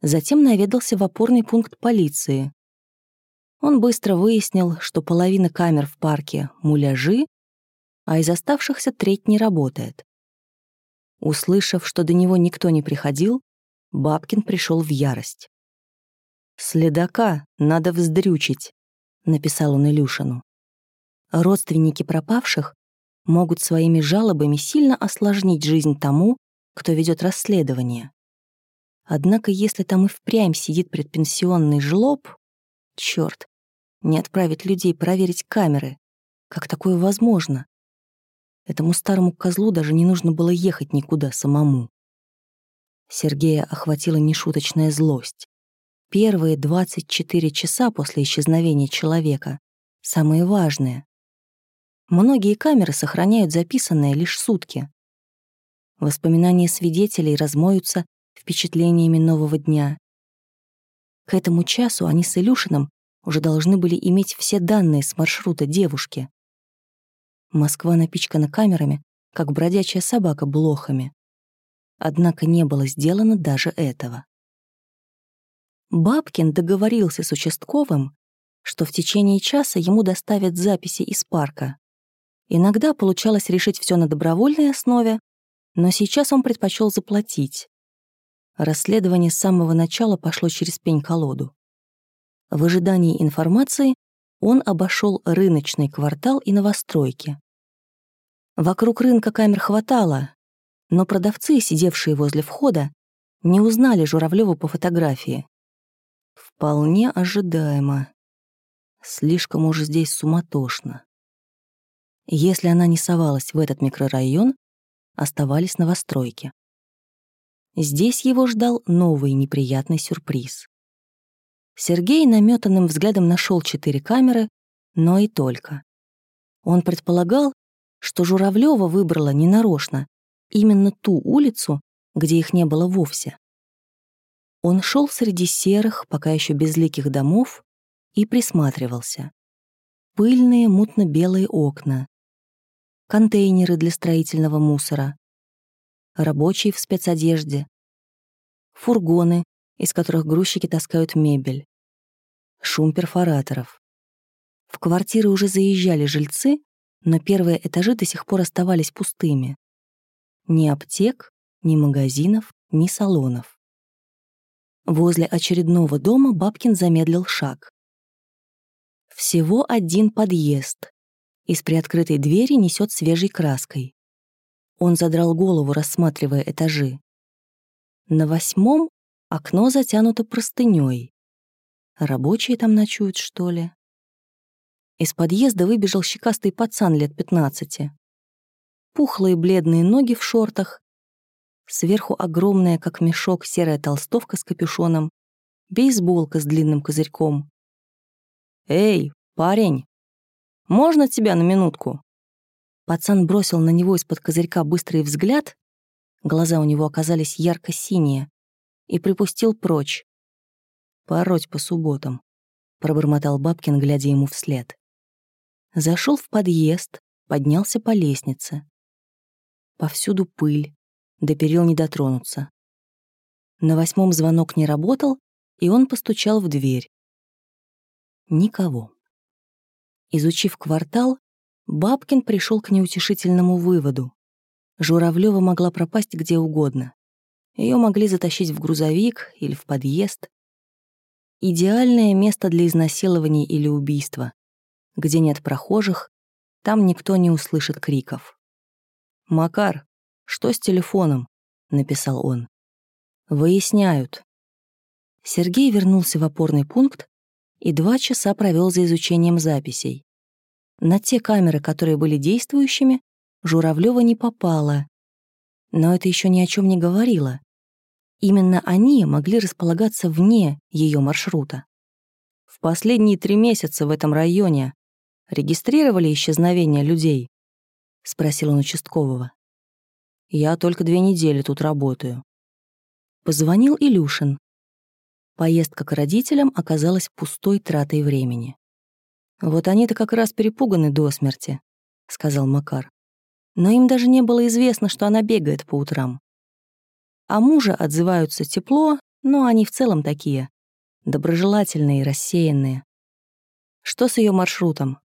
Затем наведался в опорный пункт полиции. Он быстро выяснил, что половина камер в парке — муляжи, а из оставшихся треть не работает. Услышав, что до него никто не приходил, Бабкин пришел в ярость. «Следака надо вздрючить», — написал он Илюшину. Родственники пропавших могут своими жалобами сильно осложнить жизнь тому, кто ведет расследование. Однако если там и впрямь сидит предпенсионный жлоб, черт, не отправить людей проверить камеры. Как такое возможно? Этому старому козлу даже не нужно было ехать никуда самому. Сергея охватила нешуточная злость. Первые 24 часа после исчезновения человека — самые важные. Многие камеры сохраняют записанное лишь сутки. Воспоминания свидетелей размоются впечатлениями нового дня. К этому часу они с Илюшиным уже должны были иметь все данные с маршрута девушки. Москва напичкана камерами, как бродячая собака блохами. Однако не было сделано даже этого. Бабкин договорился с участковым, что в течение часа ему доставят записи из парка. Иногда получалось решить все на добровольной основе, но сейчас он предпочел заплатить. Расследование с самого начала пошло через пень-колоду. В ожидании информации он обошел рыночный квартал и новостройки. Вокруг рынка камер хватало, но продавцы, сидевшие возле входа, не узнали Журавлёва по фотографии. Вполне ожидаемо. Слишком уж здесь суматошно. Если она не совалась в этот микрорайон, оставались новостройки. Здесь его ждал новый неприятный сюрприз. Сергей наметанным взглядом нашел четыре камеры, но и только. Он предполагал, что Журавлева выбрала ненарочно именно ту улицу, где их не было вовсе. Он шел среди серых, пока еще безликих домов и присматривался. Пыльные мутно-белые окна, контейнеры для строительного мусора, рабочие в спецодежде, фургоны, из которых грузчики таскают мебель, шум перфораторов. В квартиры уже заезжали жильцы, но первые этажи до сих пор оставались пустыми. Ни аптек, ни магазинов, ни салонов. Возле очередного дома Бабкин замедлил шаг. Всего один подъезд. Из приоткрытой двери несет свежей краской. Он задрал голову, рассматривая этажи. На восьмом окно затянуто простыней. Рабочие там ночуют, что ли? Из подъезда выбежал щекастый пацан лет пятнадцати. Пухлые бледные ноги в шортах, Сверху огромная, как мешок, серая толстовка с капюшоном, бейсболка с длинным козырьком. «Эй, парень, можно тебя на минутку?» Пацан бросил на него из-под козырька быстрый взгляд, глаза у него оказались ярко-синие, и припустил прочь. «Пороть по субботам», — пробормотал Бабкин, глядя ему вслед. Зашел в подъезд, поднялся по лестнице. Повсюду пыль, до перил не дотронуться. На восьмом звонок не работал, и он постучал в дверь. Никого. Изучив квартал, Бабкин пришел к неутешительному выводу. Журавлева могла пропасть где угодно. Ее могли затащить в грузовик или в подъезд. Идеальное место для изнасилования или убийства. Где нет прохожих, там никто не услышит криков. «Макар, «Что с телефоном?» — написал он. «Выясняют». Сергей вернулся в опорный пункт и два часа провел за изучением записей. На те камеры, которые были действующими, Журавлева не попала. Но это еще ни о чем не говорило. Именно они могли располагаться вне ее маршрута. В последние три месяца в этом районе регистрировали исчезновение людей? Спросил он участкового. Я только две недели тут работаю. Позвонил Илюшин. Поездка к родителям оказалась пустой тратой времени. «Вот они-то как раз перепуганы до смерти», — сказал Макар. Но им даже не было известно, что она бегает по утрам. А мужа отзываются тепло, но они в целом такие. Доброжелательные рассеянные. Что с ее маршрутом?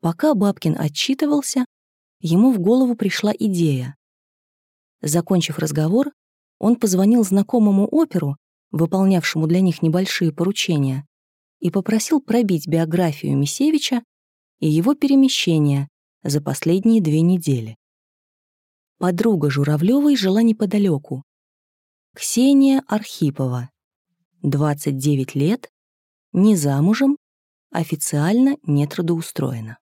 Пока Бабкин отчитывался, ему в голову пришла идея. Закончив разговор, он позвонил знакомому оперу, выполнявшему для них небольшие поручения, и попросил пробить биографию Мисевича и его перемещения за последние две недели. Подруга Журавлёвой жила неподалеку. Ксения Архипова, 29 лет, не замужем, официально не трудоустроена.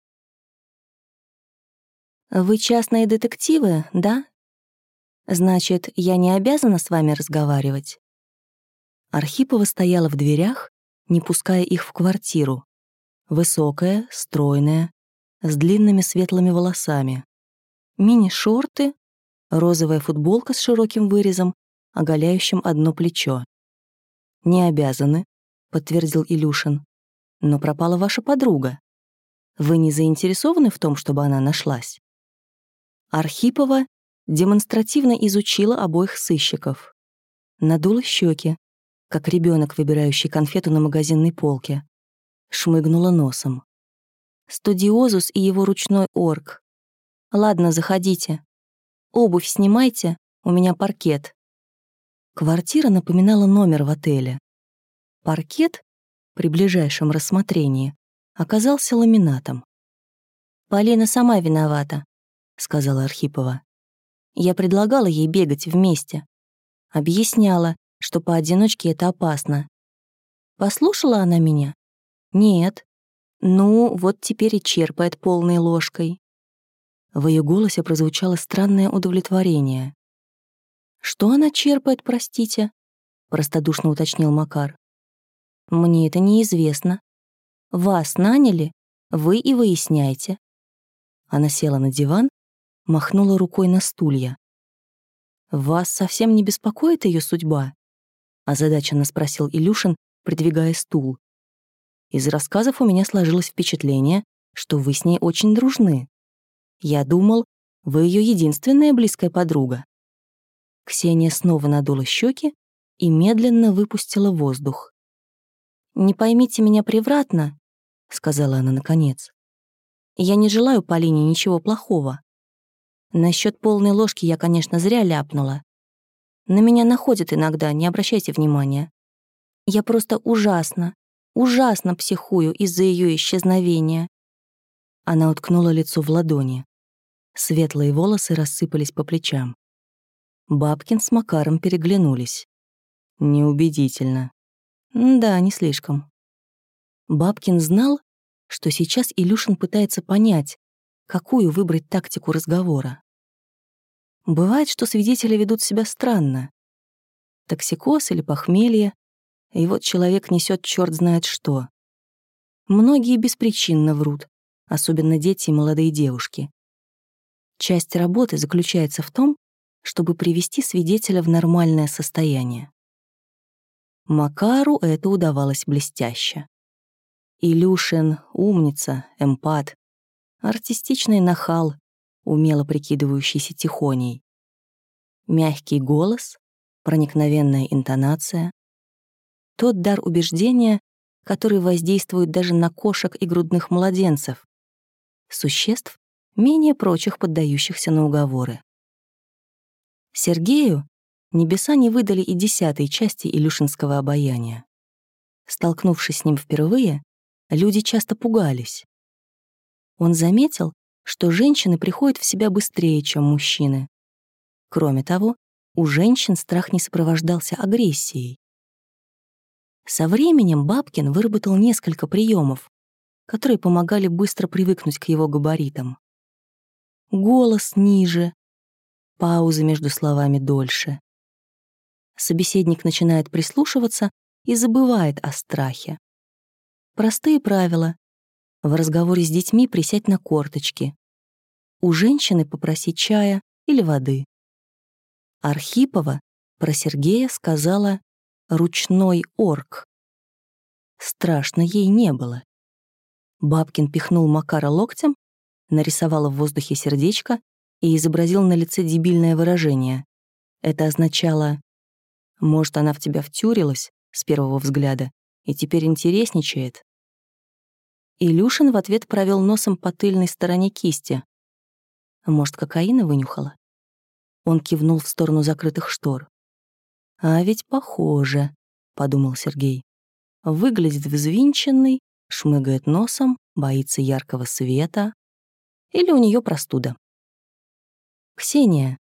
«Вы частные детективы, да?» Значит, я не обязана с вами разговаривать?» Архипова стояла в дверях, не пуская их в квартиру. Высокая, стройная, с длинными светлыми волосами. Мини-шорты, розовая футболка с широким вырезом, оголяющим одно плечо. «Не обязаны», — подтвердил Илюшин. «Но пропала ваша подруга. Вы не заинтересованы в том, чтобы она нашлась?» Архипова демонстративно изучила обоих сыщиков. Надула щеки, как ребенок, выбирающий конфету на магазинной полке. Шмыгнула носом. Студиозус и его ручной орк. Ладно, заходите. Обувь снимайте, у меня паркет. Квартира напоминала номер в отеле. Паркет, при ближайшем рассмотрении, оказался ламинатом. «Полина сама виновата», — сказала Архипова. Я предлагала ей бегать вместе. Объясняла, что поодиночке это опасно. Послушала она меня? Нет. Ну, вот теперь и черпает полной ложкой. В ее голосе прозвучало странное удовлетворение. «Что она черпает, простите?» — простодушно уточнил Макар. «Мне это неизвестно. Вас наняли, вы и выясняйте». Она села на диван махнула рукой на стулья. «Вас совсем не беспокоит ее судьба?» — озадаченно спросил Илюшин, придвигая стул. «Из рассказов у меня сложилось впечатление, что вы с ней очень дружны. Я думал, вы ее единственная близкая подруга». Ксения снова надула щеки и медленно выпустила воздух. «Не поймите меня превратно», — сказала она наконец. «Я не желаю Полине ничего плохого. Насчет полной ложки я, конечно, зря ляпнула. На меня находят иногда, не обращайте внимания. Я просто ужасно, ужасно психую из-за ее исчезновения». Она уткнула лицо в ладони. Светлые волосы рассыпались по плечам. Бабкин с Макаром переглянулись. Неубедительно. Да, не слишком. Бабкин знал, что сейчас Илюшин пытается понять, какую выбрать тактику разговора. Бывает, что свидетели ведут себя странно. Токсикоз или похмелье, и вот человек несет черт знает что. Многие беспричинно врут, особенно дети и молодые девушки. Часть работы заключается в том, чтобы привести свидетеля в нормальное состояние. Макару это удавалось блестяще. Илюшин — умница, эмпат, артистичный нахал, умело прикидывающийся тихоней. Мягкий голос, проникновенная интонация. Тот дар убеждения, который воздействует даже на кошек и грудных младенцев. Существ, менее прочих поддающихся на уговоры. Сергею небеса не выдали и десятой части Илюшинского обаяния. Столкнувшись с ним впервые, люди часто пугались. Он заметил, что женщины приходят в себя быстрее, чем мужчины. Кроме того, у женщин страх не сопровождался агрессией. Со временем Бабкин выработал несколько приемов, которые помогали быстро привыкнуть к его габаритам. Голос ниже, паузы между словами дольше. Собеседник начинает прислушиваться и забывает о страхе. Простые правила. В разговоре с детьми присядь на корточки. У женщины попросить чая или воды. Архипова про Сергея сказала «ручной орк». Страшно ей не было. Бабкин пихнул Макара локтем, нарисовала в воздухе сердечко и изобразил на лице дебильное выражение. Это означало «Может, она в тебя втюрилась с первого взгляда и теперь интересничает?» Илюшин в ответ провел носом по тыльной стороне кисти. Может, кокаина вынюхала? Он кивнул в сторону закрытых штор. «А ведь похоже», — подумал Сергей. «Выглядит взвинченный, шмыгает носом, боится яркого света. Или у нее простуда?» «Ксения,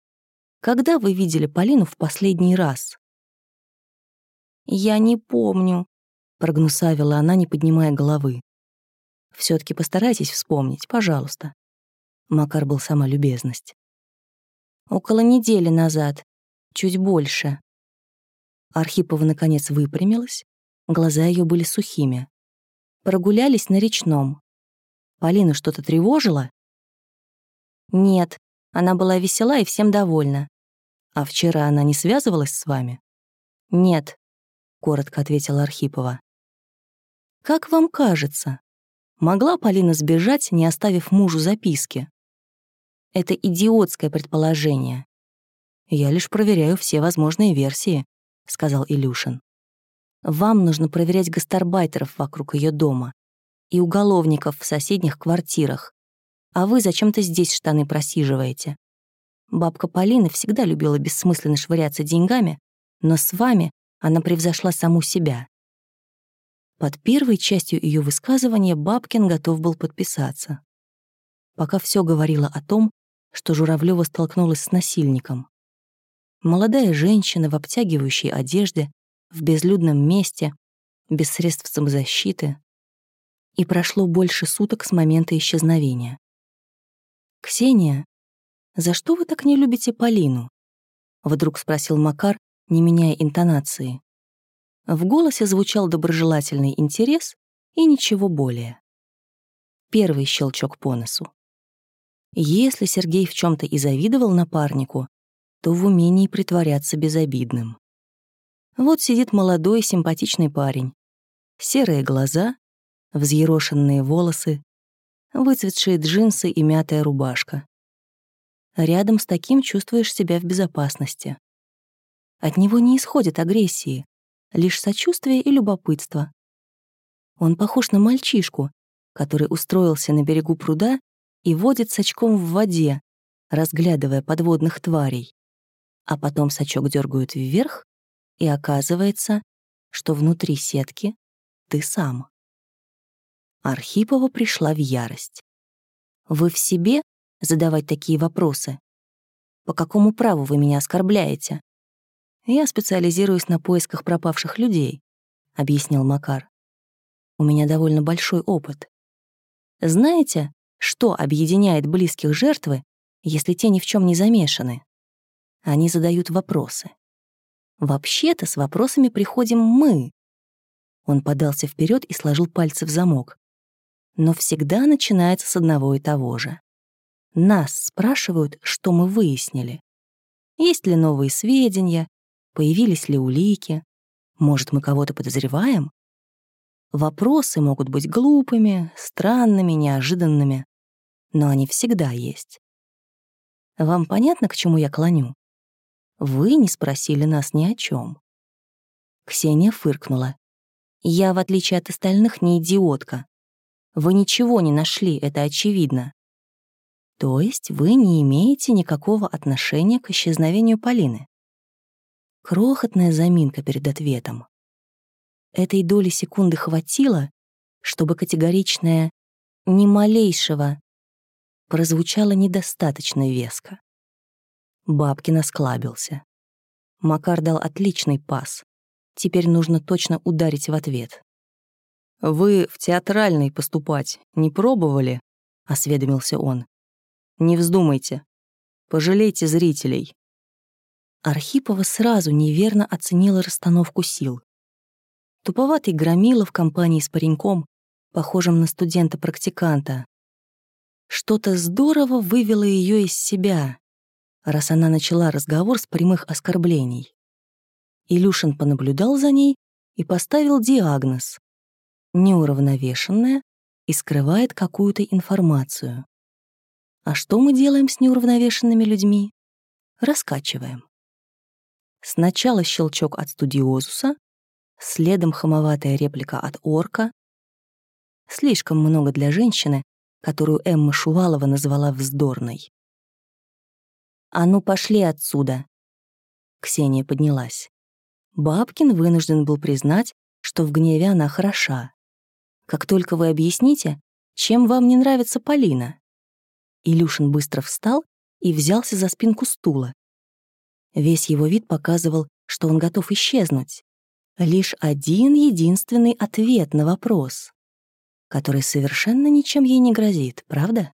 когда вы видели Полину в последний раз?» «Я не помню», — прогнусавила она, не поднимая головы. Все таки постарайтесь вспомнить, пожалуйста». Макар был сама любезность. «Около недели назад, чуть больше». Архипова наконец выпрямилась, глаза ее были сухими. Прогулялись на речном. Полина что-то тревожила? «Нет, она была весела и всем довольна. А вчера она не связывалась с вами? Нет, коротко ответила Архипова. Как вам кажется, могла Полина сбежать, не оставив мужу записки? Это идиотское предположение. Я лишь проверяю все возможные версии, сказал Илюшин. Вам нужно проверять гастарбайтеров вокруг ее дома и уголовников в соседних квартирах а вы зачем-то здесь штаны просиживаете. Бабка Полина всегда любила бессмысленно швыряться деньгами, но с вами она превзошла саму себя. Под первой частью ее высказывания Бабкин готов был подписаться. Пока все говорило о том, что Журавлева столкнулась с насильником. Молодая женщина в обтягивающей одежде, в безлюдном месте, без средств самозащиты. И прошло больше суток с момента исчезновения. «Ксения, за что вы так не любите Полину?» Вдруг спросил Макар, не меняя интонации. В голосе звучал доброжелательный интерес и ничего более. Первый щелчок по носу. Если Сергей в чем то и завидовал напарнику, то в умении притворяться безобидным. Вот сидит молодой симпатичный парень. Серые глаза, взъерошенные волосы, выцветшие джинсы и мятая рубашка. Рядом с таким чувствуешь себя в безопасности. От него не исходит агрессии, лишь сочувствие и любопытство. Он похож на мальчишку, который устроился на берегу пруда и водит сачком в воде, разглядывая подводных тварей. А потом сачок дергают вверх, и оказывается, что внутри сетки ты сам. Архипова пришла в ярость. «Вы в себе задавать такие вопросы? По какому праву вы меня оскорбляете?» «Я специализируюсь на поисках пропавших людей», — объяснил Макар. «У меня довольно большой опыт. Знаете, что объединяет близких жертвы, если те ни в чем не замешаны? Они задают вопросы. Вообще-то с вопросами приходим мы. Он подался вперед и сложил пальцы в замок. Но всегда начинается с одного и того же. Нас спрашивают, что мы выяснили. Есть ли новые сведения, появились ли улики, может, мы кого-то подозреваем? Вопросы могут быть глупыми, странными, неожиданными, но они всегда есть. Вам понятно, к чему я клоню? Вы не спросили нас ни о чем. Ксения фыркнула. Я, в отличие от остальных, не идиотка. Вы ничего не нашли, это очевидно. То есть вы не имеете никакого отношения к исчезновению Полины? Крохотная заминка перед ответом. Этой доли секунды хватило, чтобы категоричное «ни малейшего» прозвучало недостаточно веско. Бабкин осклабился. Макар дал отличный пас. Теперь нужно точно ударить в ответ. «Вы в театральный поступать не пробовали?» — осведомился он. «Не вздумайте. Пожалейте зрителей». Архипова сразу неверно оценила расстановку сил. Туповатый громила в компании с пареньком, похожим на студента-практиканта. Что-то здорово вывело ее из себя, раз она начала разговор с прямых оскорблений. Илюшин понаблюдал за ней и поставил диагноз. Неуравновешенная и скрывает какую-то информацию. А что мы делаем с неуравновешенными людьми? Раскачиваем. Сначала щелчок от студиозуса, следом хамоватая реплика от орка. Слишком много для женщины, которую Эмма Шувалова назвала вздорной. «А ну, пошли отсюда!» Ксения поднялась. Бабкин вынужден был признать, что в гневе она хороша. «Как только вы объясните, чем вам не нравится Полина?» Илюшин быстро встал и взялся за спинку стула. Весь его вид показывал, что он готов исчезнуть. Лишь один единственный ответ на вопрос, который совершенно ничем ей не грозит, правда?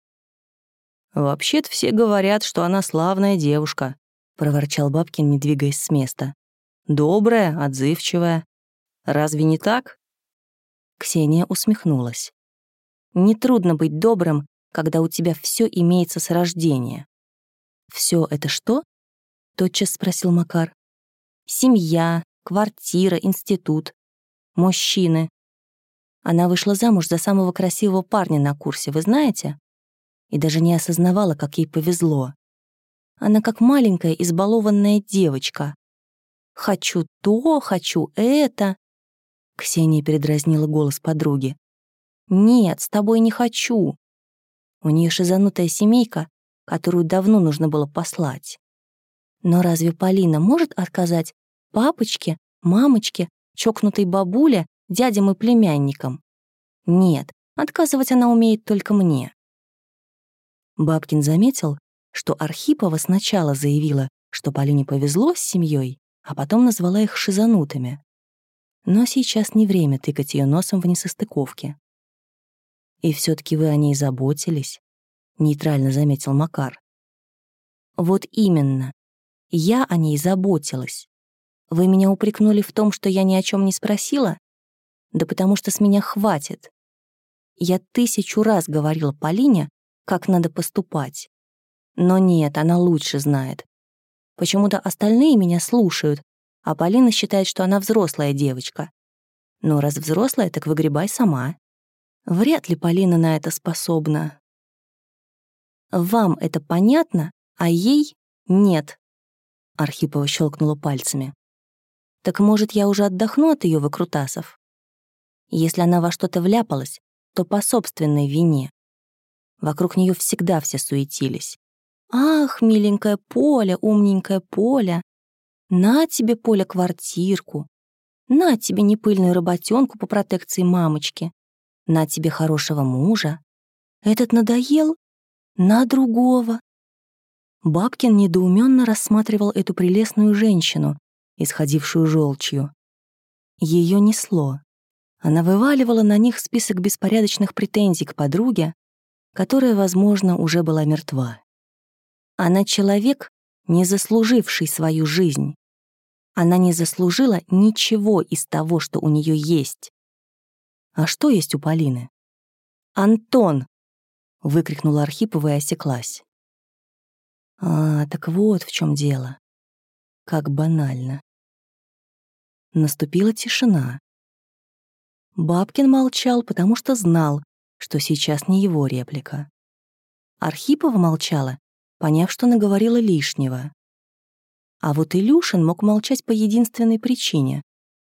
«Вообще-то все говорят, что она славная девушка», — проворчал Бабкин, не двигаясь с места. «Добрая, отзывчивая. Разве не так?» Ксения усмехнулась. «Нетрудно быть добрым, когда у тебя все имеется с рождения». Все это что?» — тотчас спросил Макар. «Семья, квартира, институт, мужчины. Она вышла замуж за самого красивого парня на курсе, вы знаете? И даже не осознавала, как ей повезло. Она как маленькая избалованная девочка. «Хочу то, хочу это». Ксения передразнила голос подруги. «Нет, с тобой не хочу». У нее шизанутая семейка, которую давно нужно было послать. Но разве Полина может отказать Папочке, мамочке, чокнутой бабуле, дядям и племянникам. Нет, отказывать она умеет только мне. Бабкин заметил, что Архипова сначала заявила, что Полине повезло с семьей, а потом назвала их шизанутыми. Но сейчас не время тыкать ее носом в несостыковке. «И все таки вы о ней заботились», — нейтрально заметил Макар. «Вот именно. Я о ней заботилась. Вы меня упрекнули в том, что я ни о чем не спросила? Да потому что с меня хватит. Я тысячу раз говорила Полине, как надо поступать. Но нет, она лучше знает. Почему-то остальные меня слушают, А Полина считает, что она взрослая девочка. Но раз взрослая, так выгребай сама. Вряд ли Полина на это способна. Вам это понятно, а ей нет. Архипова щелкнула пальцами. Так может, я уже отдохну от ее выкрутасов? Если она во что-то вляпалась, то по собственной вине. Вокруг нее всегда все суетились. «Ах, миленькая Поля, умненькая Поля, на тебе, Поля, квартирку, на тебе непыльную работенку по протекции мамочки, на тебе хорошего мужа. Этот надоел? На другого». Бабкин недоуменно рассматривал эту прелестную женщину, исходившую желчью. Ее несло. Она вываливала на них список беспорядочных претензий к подруге, которая, возможно, уже была мертва. Она человек, не заслуживший свою жизнь. Она не заслужила ничего из того, что у нее есть. А что есть у Полины? «Антон!» — выкрикнула Архипова и осеклась. А, так вот в чем дело. Как банально. Наступила тишина. Бабкин молчал, потому что знал, что сейчас не его реплика. Архипова молчала, поняв, что наговорила лишнего. А вот Илюшин мог молчать по единственной причине.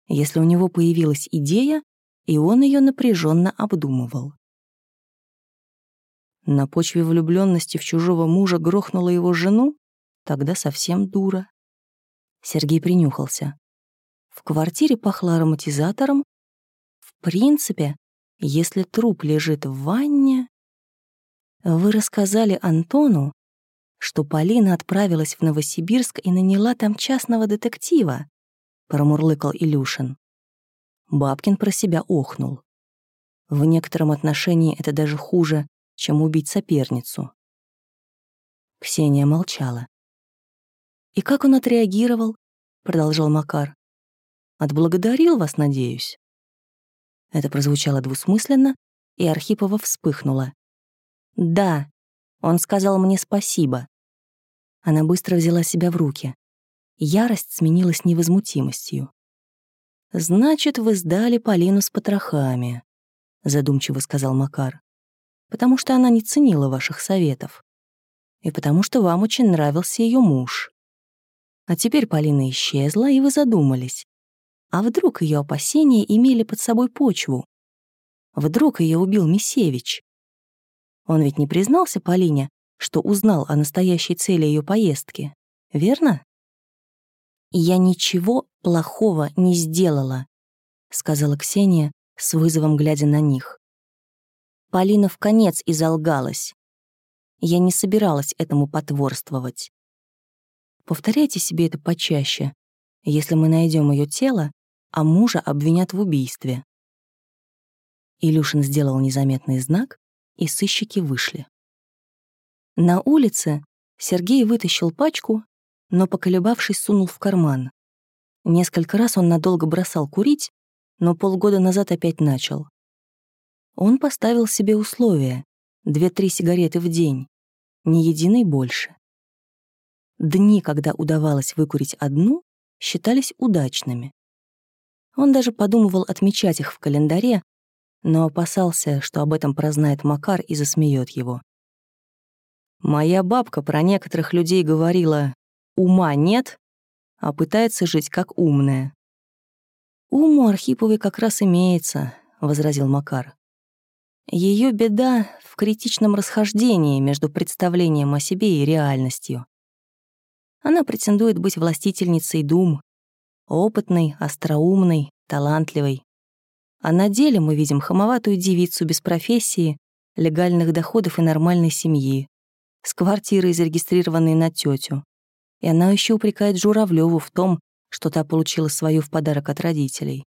Если у него появилась идея, и он ее напряженно обдумывал. На почве влюбленности в чужого мужа грохнула его жену, тогда совсем дура. Сергей принюхался. В квартире пахло ароматизатором. В принципе, если труп лежит в ванне... Вы рассказали Антону, что Полина отправилась в Новосибирск и наняла там частного детектива, промурлыкал Илюшин. Бабкин про себя охнул. В некотором отношении это даже хуже, чем убить соперницу. Ксения молчала. «И как он отреагировал?» — продолжал Макар. «Отблагодарил вас, надеюсь?» Это прозвучало двусмысленно, и Архипова вспыхнула. «Да, он сказал мне спасибо». Она быстро взяла себя в руки. Ярость сменилась невозмутимостью. «Значит, вы сдали Полину с потрохами», — задумчиво сказал Макар. «Потому что она не ценила ваших советов. И потому что вам очень нравился ее муж. А теперь Полина исчезла, и вы задумались, а вдруг ее опасения имели под собой почву? Вдруг ее убил Мисевич? Он ведь не признался Полине, что узнал о настоящей цели ее поездки, верно? «Я ничего плохого не сделала», — сказала Ксения, с вызовом глядя на них. Полина в конец изолгалась. Я не собиралась этому потворствовать. Повторяйте себе это почаще. Если мы найдем ее тело, а мужа обвинят в убийстве. Илюшин сделал незаметный знак, и сыщики вышли. На улице Сергей вытащил пачку, но, поколебавшись, сунул в карман. Несколько раз он надолго бросал курить, но полгода назад опять начал. Он поставил себе условия — две-три сигареты в день, ни единой больше. Дни, когда удавалось выкурить одну, считались удачными. Он даже подумывал отмечать их в календаре, но опасался, что об этом прознает Макар и засмеет его. «Моя бабка про некоторых людей говорила, ума нет, а пытается жить как умная». «Ум у Архиповой как раз имеется», — возразил Макар. Ее беда в критичном расхождении между представлением о себе и реальностью. Она претендует быть властительницей дум, Опытный, остроумный, талантливый. А на деле мы видим хамоватую девицу без профессии, легальных доходов и нормальной семьи, с квартирой, зарегистрированной на тетю. И она еще упрекает Журавлеву в том, что та получила свою в подарок от родителей.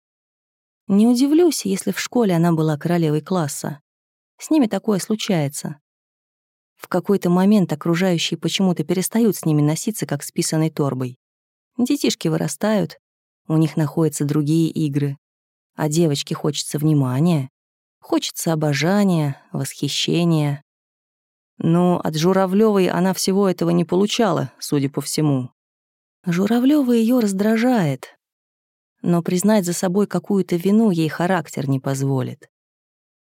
Не удивлюсь, если в школе она была королевой класса. С ними такое случается. В какой-то момент окружающие почему-то перестают с ними носиться, как с писаной торбой. Детишки вырастают, у них находятся другие игры. А девочке хочется внимания, хочется обожания, восхищения. Но от Журавлёвой она всего этого не получала, судя по всему. Журавлёва ее раздражает, но признать за собой какую-то вину ей характер не позволит.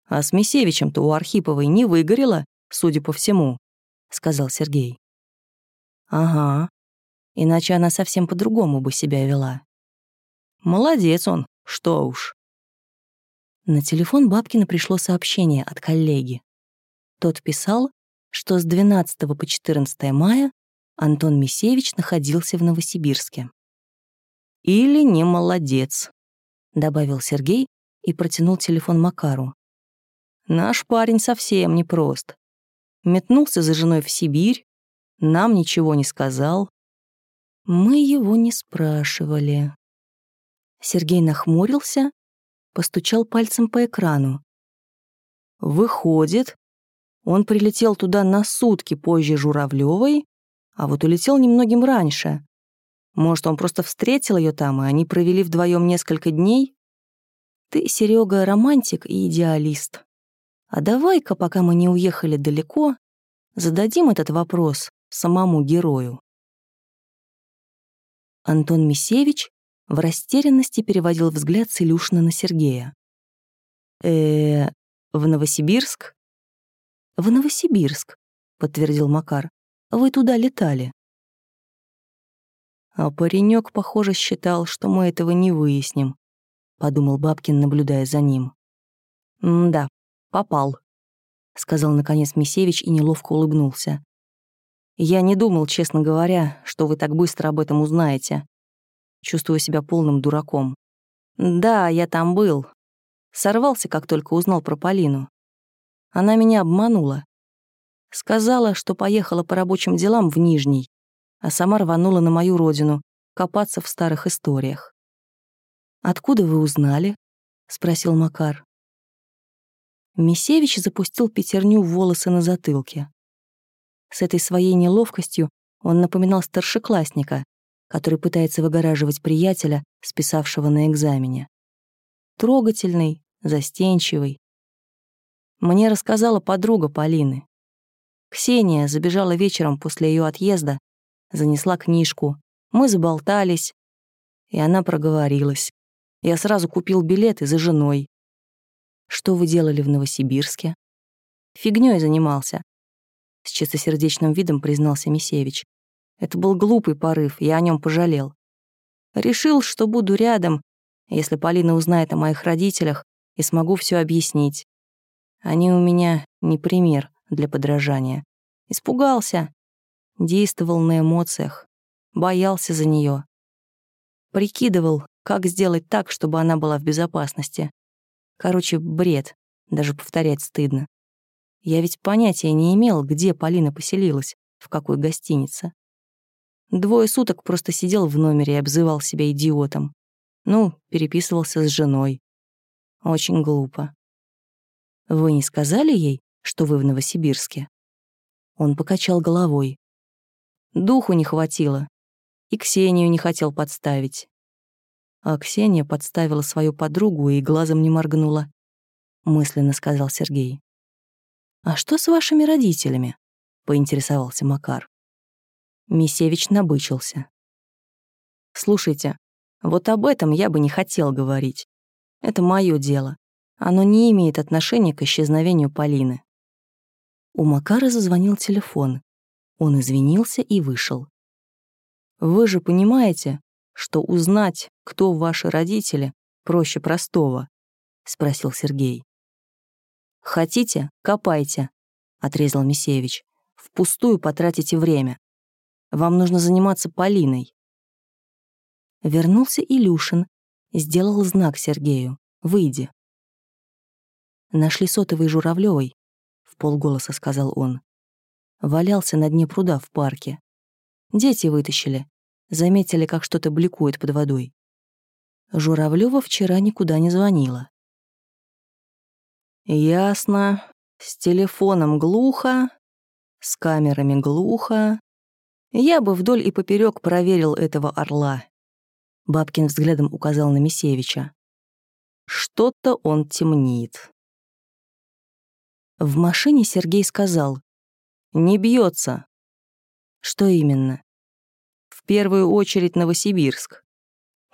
А с Мисевичем-то у Архиповой не выгорело, судя по всему, сказал Сергей. Ага, иначе она совсем по-другому бы себя вела. Молодец он, что уж. На телефон Бабкина пришло сообщение от коллеги. Тот писал, что с 12 по 14 мая Антон Мисевич находился в Новосибирске. «Или не молодец», — добавил Сергей и протянул телефон Макару. «Наш парень совсем непрост. Метнулся за женой в Сибирь, нам ничего не сказал. Мы его не спрашивали». Сергей нахмурился постучал пальцем по экрану. Выходит, он прилетел туда на сутки позже Журавлевой, а вот улетел немногим раньше. Может, он просто встретил ее там, и они провели вдвоем несколько дней? Ты, Серега, романтик и идеалист. А давай-ка, пока мы не уехали далеко, зададим этот вопрос самому герою. Антон Мисевич в растерянности переводил взгляд с на Сергея. э в Новосибирск?» «В Новосибирск», — подтвердил Макар. «Вы туда летали». «А паренек, похоже, считал, что мы этого не выясним», — подумал Бабкин, наблюдая за ним. «Да, попал», — сказал наконец Мисевич и неловко улыбнулся. «Я не думал, честно говоря, что вы так быстро об этом узнаете чувствуя себя полным дураком. Да, я там был. Сорвался, как только узнал про Полину. Она меня обманула. Сказала, что поехала по рабочим делам в Нижний, а сама рванула на мою родину, копаться в старых историях. «Откуда вы узнали?» — спросил Макар. Мисевич запустил пятерню в волосы на затылке. С этой своей неловкостью он напоминал старшеклассника, который пытается выгораживать приятеля, списавшего на экзамене. Трогательный, застенчивый. Мне рассказала подруга Полины. Ксения забежала вечером после ее отъезда, занесла книжку. Мы заболтались, и она проговорилась. Я сразу купил билеты за женой. Что вы делали в Новосибирске? Фигнёй занимался. С чистосердечным видом признался Мисевич. Это был глупый порыв, я о нем пожалел. Решил, что буду рядом, если Полина узнает о моих родителях, и смогу все объяснить. Они у меня не пример для подражания. Испугался, действовал на эмоциях, боялся за нее. Прикидывал, как сделать так, чтобы она была в безопасности. Короче, бред, даже повторять стыдно. Я ведь понятия не имел, где Полина поселилась, в какой гостинице. Двое суток просто сидел в номере и обзывал себя идиотом. Ну, переписывался с женой. Очень глупо. Вы не сказали ей, что вы в Новосибирске? Он покачал головой. Духу не хватило. И Ксению не хотел подставить. А Ксения подставила свою подругу и глазом не моргнула. Мысленно сказал Сергей. «А что с вашими родителями?» — поинтересовался Макар. Мисевич набычился. «Слушайте, вот об этом я бы не хотел говорить. Это мое дело. Оно не имеет отношения к исчезновению Полины». У Макара зазвонил телефон. Он извинился и вышел. «Вы же понимаете, что узнать, кто ваши родители, проще простого?» — спросил Сергей. «Хотите — копайте», — отрезал Мисевич. «Впустую потратите время. Вам нужно заниматься Полиной». Вернулся Илюшин, сделал знак Сергею. «Выйди». Нашли сотовый Журавлёвой, в полголоса сказал он. Валялся на дне пруда в парке. Дети вытащили. Заметили, как что-то бликует под водой. Журавлёва вчера никуда не звонила. «Ясно. С телефоном глухо, с камерами глухо, я бы вдоль и поперек проверил этого орла. Бабкин взглядом указал на Мисевича. Что-то он темнит. В машине Сергей сказал. Не бьется. Что именно? В первую очередь Новосибирск.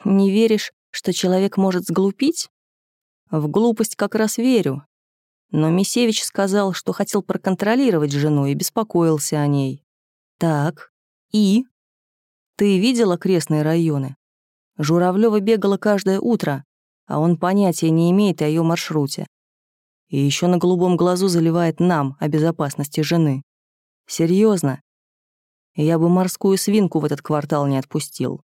Не веришь, что человек может сглупить? В глупость как раз верю. Но Мисевич сказал, что хотел проконтролировать жену и беспокоился о ней. Так, и? Ты видела крестные районы? Журавлева бегала каждое утро, а он понятия не имеет о ее маршруте. И еще на голубом глазу заливает нам о безопасности жены. Серьезно? Я бы морскую свинку в этот квартал не отпустил.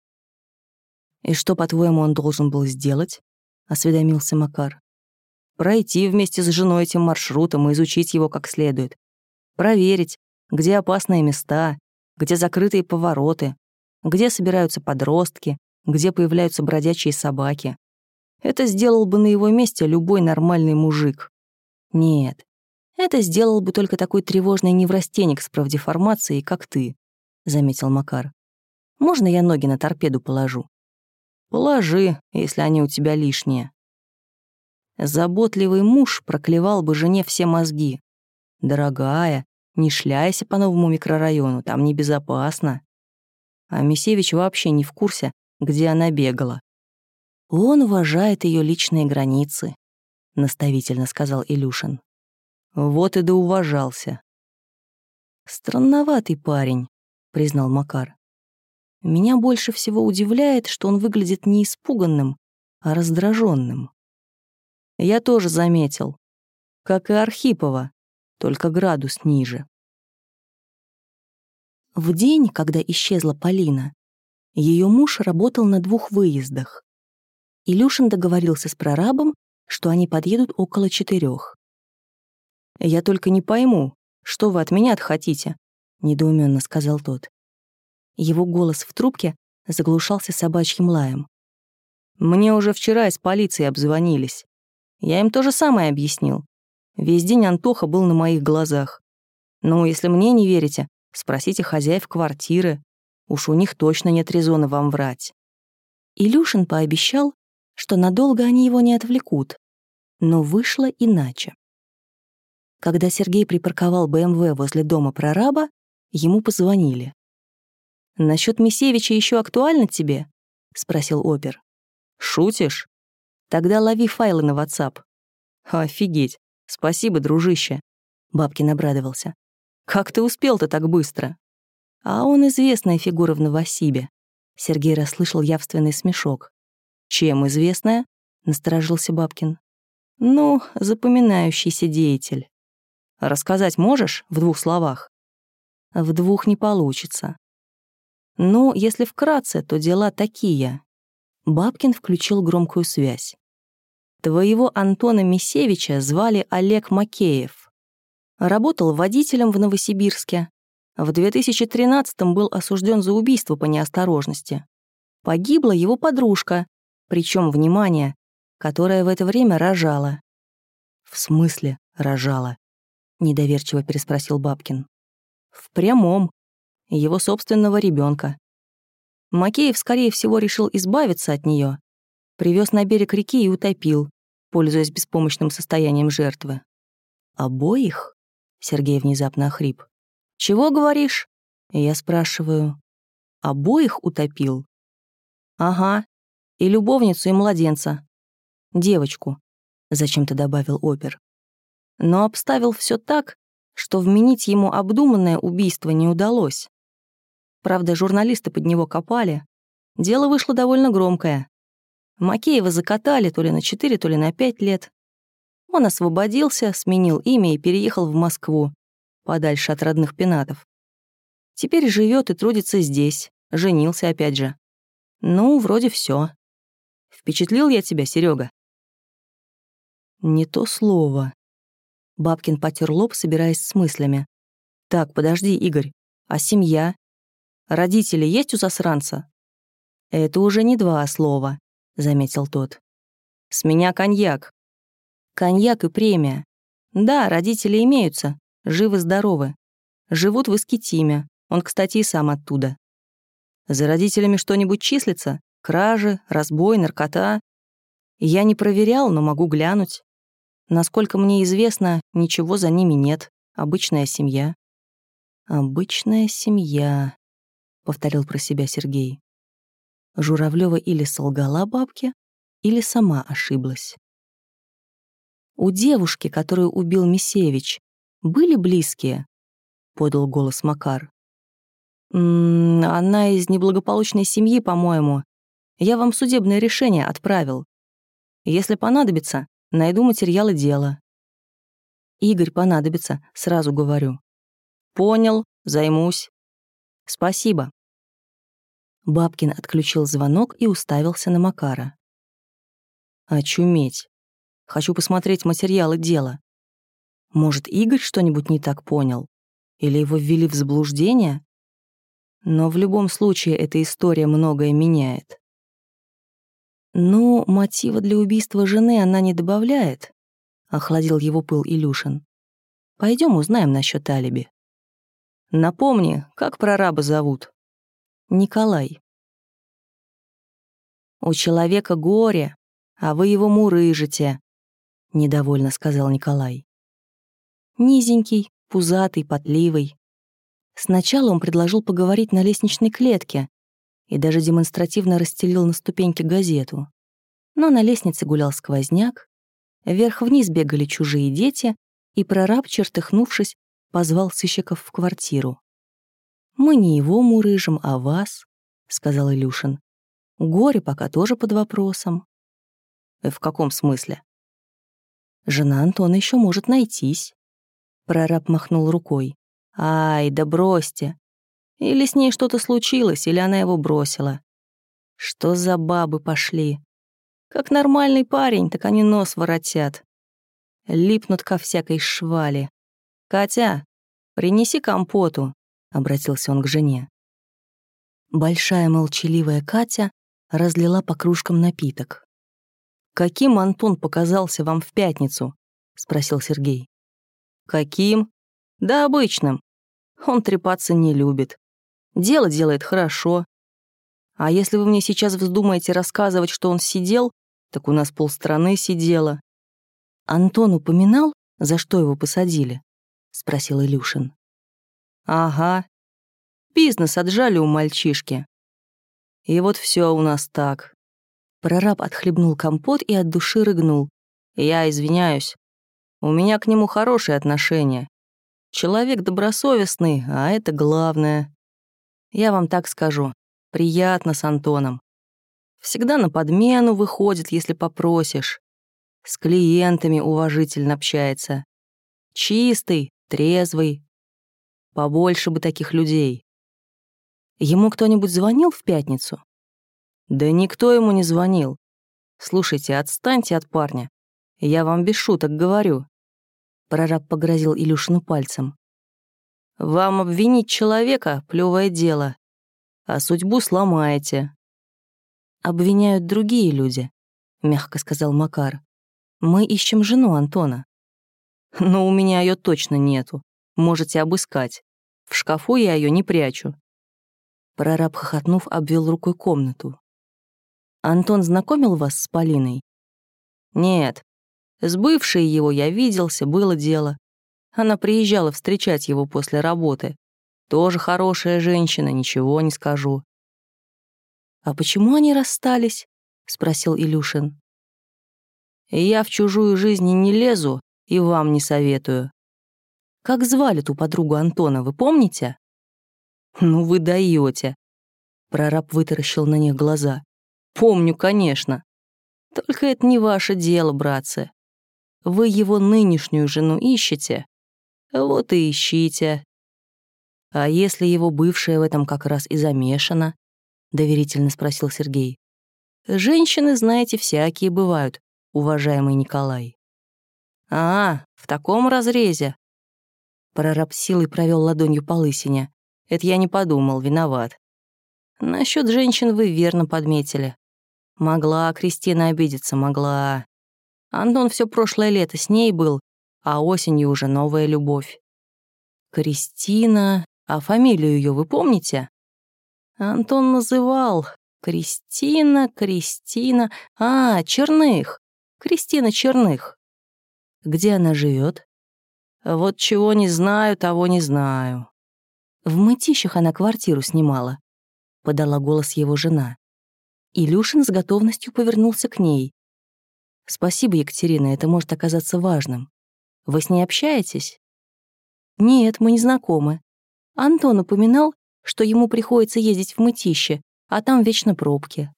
«И что, по-твоему, он должен был сделать?» — осведомился Макар. «Пройти вместе с женой этим маршрутом и изучить его как следует. Проверить, где опасные места, где закрытые повороты, где собираются подростки, где появляются бродячие собаки. Это сделал бы на его месте любой нормальный мужик. Нет, это сделал бы только такой тревожный неврастенник с правдеформацией, как ты, заметил Макар. Можно я ноги на торпеду положу? Положи, если они у тебя лишние. Заботливый муж проклевал бы жене все мозги. Дорогая, не шляйся по новому микрорайону, там небезопасно. А Мисевич вообще не в курсе, где она бегала. Он уважает ее личные границы, наставительно сказал Илюшин. Вот и доуважался. Странноватый парень, признал Макар. Меня больше всего удивляет, что он выглядит не испуганным, а раздраженным. Я тоже заметил. Как и Архипова, только градус ниже. В день, когда исчезла Полина, ее муж работал на двух выездах. Илюшин договорился с прорабом, что они подъедут около четырех. «Я только не пойму, что вы от меня хотите?» — недоуменно сказал тот. Его голос в трубке заглушался собачьим лаем. «Мне уже вчера из полиции обзвонились. Я им то же самое объяснил. Весь день Антоха был на моих глазах. Ну, если мне не верите, спросите хозяев квартиры. Уж у них точно нет резона вам врать». Илюшин пообещал, что надолго они его не отвлекут. Но вышло иначе. Когда Сергей припарковал БМВ возле дома прораба, ему позвонили. «Насчет Мисевича еще актуально тебе?» — спросил опер. «Шутишь? Тогда лови файлы на WhatsApp». «Офигеть! Спасибо, дружище!» Бабкин обрадовался. «Как ты успел-то так быстро?» «А он известная фигура в Новосибе». Сергей расслышал явственный смешок. «Чем известная?» — насторожился Бабкин. «Ну, запоминающийся деятель». «Рассказать можешь в двух словах?» «В двух не получится. Ну, если вкратце, то дела такие. Бабкин включил громкую связь. Твоего Антона Мисевича звали Олег Макеев. Работал водителем в Новосибирске. В 2013-м был осужден за убийство по неосторожности. Погибла его подружка, причем, внимание, которая в это время рожала. «В смысле рожала?» — недоверчиво переспросил Бабкин. «В прямом его собственного ребенка. Макеев, скорее всего, решил избавиться от нее, привез на берег реки и утопил, пользуясь беспомощным состоянием жертвы. «Обоих?» — Сергей внезапно охрип. «Чего говоришь?» — я спрашиваю. «Обоих утопил?» «Ага, и любовницу, и младенца. Девочку», — зачем-то добавил опер. Но обставил все так, что вменить ему обдуманное убийство не удалось. Правда, журналисты под него копали. Дело вышло довольно громкое. Макеева закатали то ли на 4, то ли на 5 лет. Он освободился, сменил имя и переехал в Москву, подальше от родных пенатов. Теперь живет и трудится здесь, женился опять же. Ну, вроде все. Впечатлил я тебя, Серега? Не то слово. Бабкин потер лоб, собираясь с мыслями. Так, подожди, Игорь, а семья? Родители есть у засранца?» «Это уже не два слова», — заметил тот. «С меня коньяк». «Коньяк и премия. Да, родители имеются, живы-здоровы. Живут в Искитиме, он, кстати, и сам оттуда. За родителями что-нибудь числится? Кражи, разбой, наркота? Я не проверял, но могу глянуть. Насколько мне известно, ничего за ними нет. Обычная семья. Обычная семья. — повторил про себя Сергей. Журавлева или солгала бабке, или сама ошиблась. «У девушки, которую убил Мисевич, были близкие?» — подал голос Макар. «М -м, «Она из неблагополучной семьи, по-моему. Я вам судебное решение отправил. Если понадобится, найду материалы дела». «Игорь понадобится, сразу говорю». «Понял, займусь». «Спасибо». Бабкин отключил звонок и уставился на Макара. «Очуметь. Хочу посмотреть материалы дела. Может, Игорь что-нибудь не так понял? Или его ввели в заблуждение? Но в любом случае эта история многое меняет. «Ну, мотива для убийства жены она не добавляет», — охладил его пыл Илюшин. Пойдем узнаем насчет алиби. Напомни, как прораба зовут?» «Николай». «У человека горе, а вы его мурыжите», — недовольно сказал Николай. Низенький, пузатый, потливый. Сначала он предложил поговорить на лестничной клетке и даже демонстративно расстелил на ступеньке газету. Но на лестнице гулял сквозняк, вверх-вниз бегали чужие дети, и прораб, чертыхнувшись, позвал сыщиков в квартиру. «Мы не его мурыжим, а вас», — сказал Илюшин. «Горе пока тоже под вопросом». «Э, «В каком смысле?» «Жена Антона еще может найтись». Прораб махнул рукой. «Ай, да бросьте. Или с ней что-то случилось, или она его бросила. Что за бабы пошли? Как нормальный парень, так они нос воротят. Липнут ко всякой швали. Катя, принеси компоту», — обратился он к жене. Большая молчаливая Катя разлила по кружкам напиток. «Каким Антон показался вам в пятницу?» — спросил Сергей. Каким? Да обычным. Он трепаться не любит. Дело делает хорошо. А если вы мне сейчас вздумаете рассказывать, что он сидел, так у нас полстраны сидело. Антон упоминал, за что его посадили? Спросил Илюшин. Ага. Бизнес отжали у мальчишки. И вот все у нас так. Прораб отхлебнул компот и от души рыгнул. Я извиняюсь. У меня к нему хорошие отношения. Человек добросовестный, а это главное. Я вам так скажу. Приятно с Антоном. Всегда на подмену выходит, если попросишь. С клиентами уважительно общается. Чистый, трезвый. Побольше бы таких людей. Ему кто-нибудь звонил в пятницу? Да никто ему не звонил. Слушайте, отстаньте от парня. Я вам без шуток говорю. Прораб погрозил Илюшину пальцем. «Вам обвинить человека — плевое дело, а судьбу сломаете». «Обвиняют другие люди», — мягко сказал Макар. «Мы ищем жену Антона». «Но у меня ее точно нету. Можете обыскать. В шкафу я ее не прячу». Прораб, хохотнув, обвел рукой комнату. «Антон знакомил вас с Полиной?» «Нет, с бывшей его я виделся, было дело. Она приезжала встречать его после работы. Тоже хорошая женщина, ничего не скажу. «А почему они расстались?» — спросил Илюшин. «Я в чужую жизнь не лезу и вам не советую. Как звали ту подругу Антона, вы помните?» «Ну вы даете. Прораб вытаращил на них глаза. «Помню, конечно. Только это не ваше дело, братцы. Вы его нынешнюю жену ищете? Вот и ищите. А если его бывшая в этом как раз и замешана? Доверительно спросил Сергей. Женщины, знаете, всякие бывают, уважаемый Николай. А, в таком разрезе. Прораб силой провел ладонью по лысине. Это я не подумал, виноват. Насчет женщин вы верно подметили. Могла Кристина обидеться, могла. Антон все прошлое лето с ней был, а осенью уже новая любовь. Кристина... А фамилию ее вы помните? Антон называл. Кристина, Кристина... А, Черных. Кристина Черных. Где она живет? Вот чего не знаю, того не знаю. В Мытищах она квартиру снимала. — подала голос его жена. Илюшин с готовностью повернулся к ней. «Спасибо, Екатерина, это может оказаться важным. Вы с ней общаетесь?» «Нет, мы не знакомы. Антон упоминал, что ему приходится ездить в мытище, а там вечно пробки».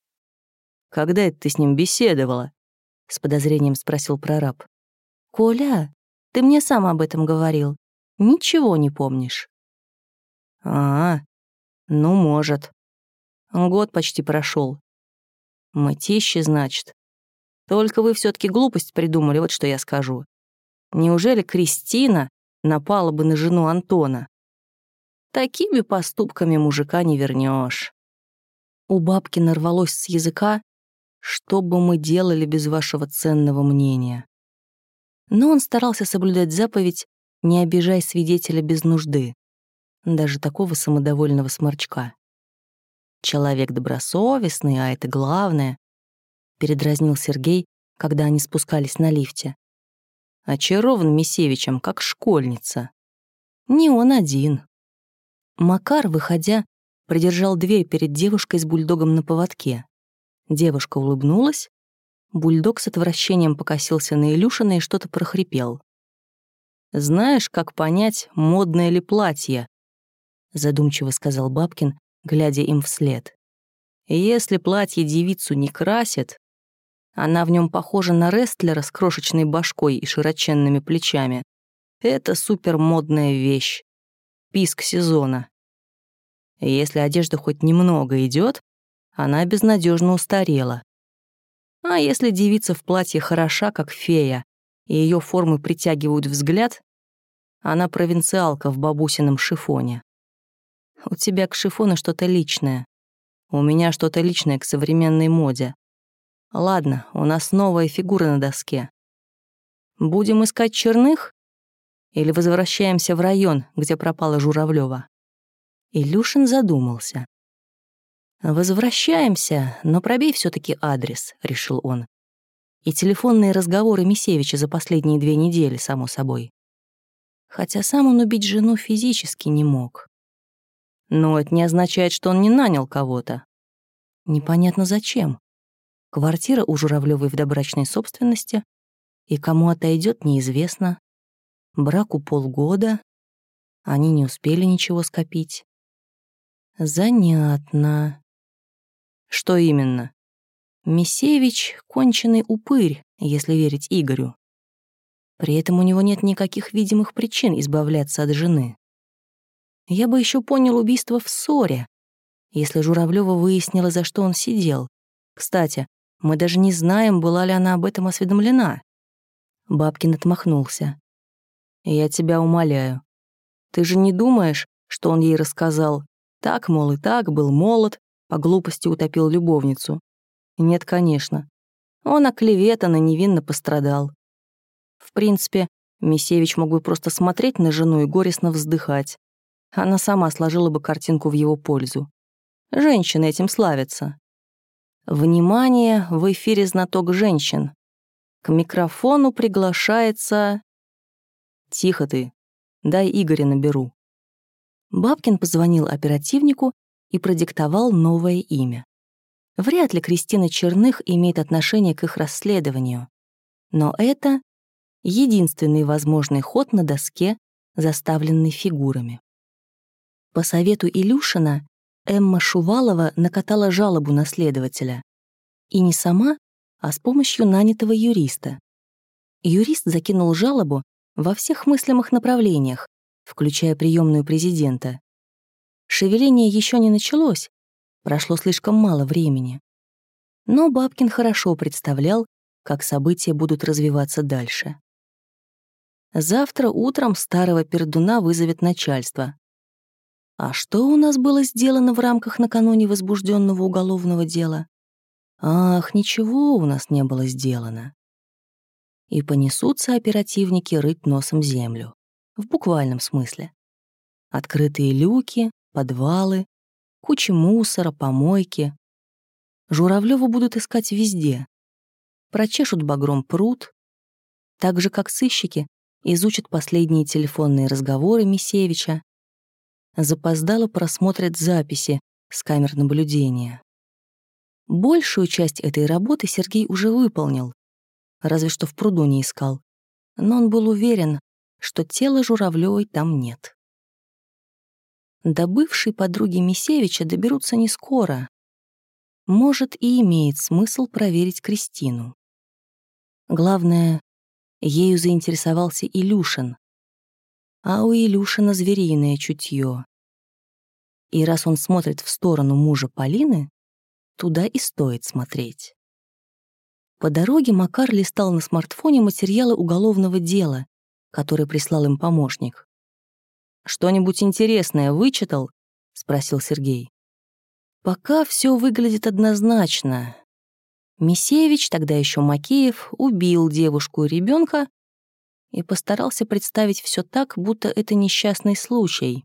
«Когда это ты с ним беседовала?» — с подозрением спросил прораб. «Коля, ты мне сам об этом говорил. Ничего не помнишь». «А, ну, может. Год почти прошел. Мытище, значит. Только вы все таки глупость придумали, вот что я скажу. Неужели Кристина напала бы на жену Антона? Такими поступками мужика не вернешь. У бабки нарвалось с языка, что бы мы делали без вашего ценного мнения. Но он старался соблюдать заповедь «не обижай свидетеля без нужды», даже такого самодовольного сморчка. Человек добросовестный, а это главное, передразнил Сергей, когда они спускались на лифте. Очарован Мисевичем, как школьница. Не он один. Макар, выходя, придержал дверь перед девушкой с бульдогом на поводке. Девушка улыбнулась, бульдог с отвращением покосился на Илюшина и что-то прохрипел. «Знаешь, как понять, модное ли платье?» задумчиво сказал Бабкин, глядя им вслед. «Если платье девицу не красит, она в нем похожа на рестлера с крошечной башкой и широченными плечами. Это супермодная вещь. Писк сезона. Если одежда хоть немного идет, она безнадежно устарела. А если девица в платье хороша, как фея, и ее формы притягивают взгляд, она провинциалка в бабусином шифоне. У тебя к шифону что-то личное. У меня что-то личное к современной моде. Ладно, у нас новая фигура на доске. Будем искать черных? Или возвращаемся в район, где пропала Журавлева? Илюшин задумался. «Возвращаемся, но пробей все таки адрес», — решил он. И телефонные разговоры Мисевича за последние две недели, само собой. Хотя сам он убить жену физически не мог. Но это не означает, что он не нанял кого-то. Непонятно зачем. Квартира у Журавлёвой в добрачной собственности, и кому отойдет, неизвестно. Браку полгода, они не успели ничего скопить. Занятно. Что именно? Мисевич — конченый упырь, если верить Игорю. При этом у него нет никаких видимых причин избавляться от жены. Я бы еще понял убийство в ссоре, если Журавлева выяснила, за что он сидел. Кстати, мы даже не знаем, была ли она об этом осведомлена. Бабкин отмахнулся. «Я тебя умоляю. Ты же не думаешь, что он ей рассказал? Так, мол, и так, был молод, по глупости утопил любовницу. Нет, конечно. Он оклеветан и невинно пострадал. В принципе, Мисевич мог бы просто смотреть на жену и горестно вздыхать она сама сложила бы картинку в его пользу. Женщины этим славятся. Внимание, в эфире знаток женщин. К микрофону приглашается... Тихо ты, дай Игоря наберу. Бабкин позвонил оперативнику и продиктовал новое имя. Вряд ли Кристина Черных имеет отношение к их расследованию. Но это единственный возможный ход на доске, заставленный фигурами. По совету Илюшина Эмма Шувалова накатала жалобу на следователя. И не сама, а с помощью нанятого юриста. Юрист закинул жалобу во всех мыслимых направлениях, включая приемную президента. Шевеление еще не началось, прошло слишком мало времени. Но Бабкин хорошо представлял, как события будут развиваться дальше. Завтра утром старого пердуна вызовет начальство. А что у нас было сделано в рамках накануне возбужденного уголовного дела? Ах, ничего у нас не было сделано. И понесутся оперативники рыть носом землю. В буквальном смысле. Открытые люки, подвалы, куча мусора, помойки. Журавлёва будут искать везде. Прочешут багром пруд. Так же, как сыщики, изучат последние телефонные разговоры Мисевича, запоздало просмотрят записи с камер наблюдения. Большую часть этой работы Сергей уже выполнил, разве что в пруду не искал. Но он был уверен, что тела Журавлёвой там нет. До подруги Мисевича доберутся не скоро. Может, и имеет смысл проверить Кристину. Главное, ею заинтересовался Илюшин. А у Илюшина звериное чутье. И раз он смотрит в сторону мужа Полины, туда и стоит смотреть. По дороге Макар листал на смартфоне материалы уголовного дела, который прислал им помощник. «Что-нибудь интересное вычитал?» — спросил Сергей. «Пока все выглядит однозначно. Мисевич, тогда еще Макеев, убил девушку и ребенка и постарался представить все так, будто это несчастный случай.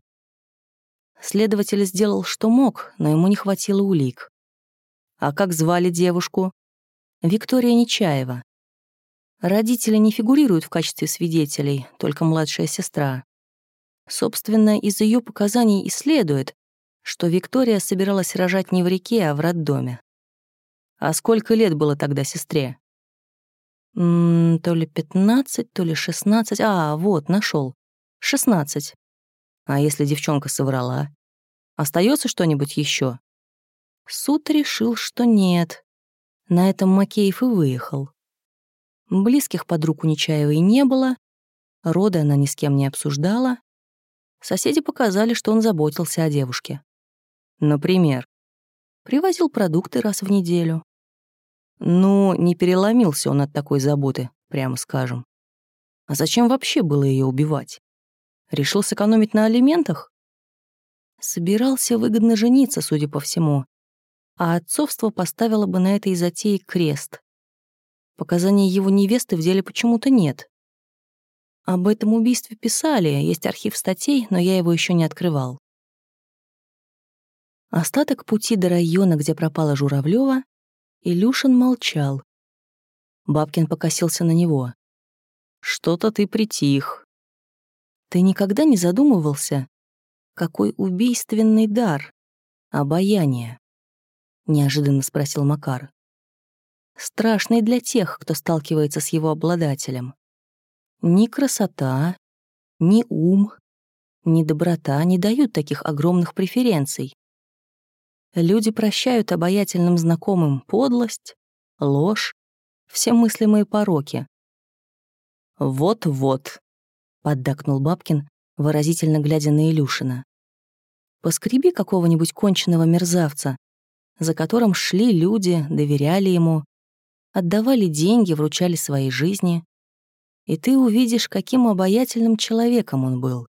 Следователь сделал, что мог, но ему не хватило улик. А как звали девушку? Виктория Нечаева. Родители не фигурируют в качестве свидетелей, только младшая сестра. Собственно, из ее показаний и следует, что Виктория собиралась рожать не в реке, а в роддоме. А сколько лет было тогда сестре? То ли 15, то ли 16. А, вот, нашел. 16. А если девчонка соврала? Остается что-нибудь еще? Суд решил, что нет. На этом Макеев и выехал. Близких подруг у Нечаевой не было, роды она ни с кем не обсуждала. Соседи показали, что он заботился о девушке. Например, привозил продукты раз в неделю. Ну, не переломился он от такой заботы, прямо скажем. А зачем вообще было ее убивать? Решил сэкономить на алиментах? Собирался выгодно жениться, судя по всему, а отцовство поставило бы на этой затее крест. Показаний его невесты в деле почему-то нет. Об этом убийстве писали, есть архив статей, но я его еще не открывал. Остаток пути до района, где пропала Журавлева, Илюшин молчал. Бабкин покосился на него. «Что-то ты притих. Ты никогда не задумывался, какой убийственный дар, обаяние?» Неожиданно спросил Макар. Страшный для тех, кто сталкивается с его обладателем. Ни красота, ни ум, ни доброта не дают таких огромных преференций. Люди прощают обаятельным знакомым подлость, ложь, все мыслимые пороки. «Вот-вот», — поддакнул Бабкин, выразительно глядя на Илюшина. «Поскреби какого-нибудь конченного мерзавца, за которым шли люди, доверяли ему, отдавали деньги, вручали свои жизни, и ты увидишь, каким обаятельным человеком он был.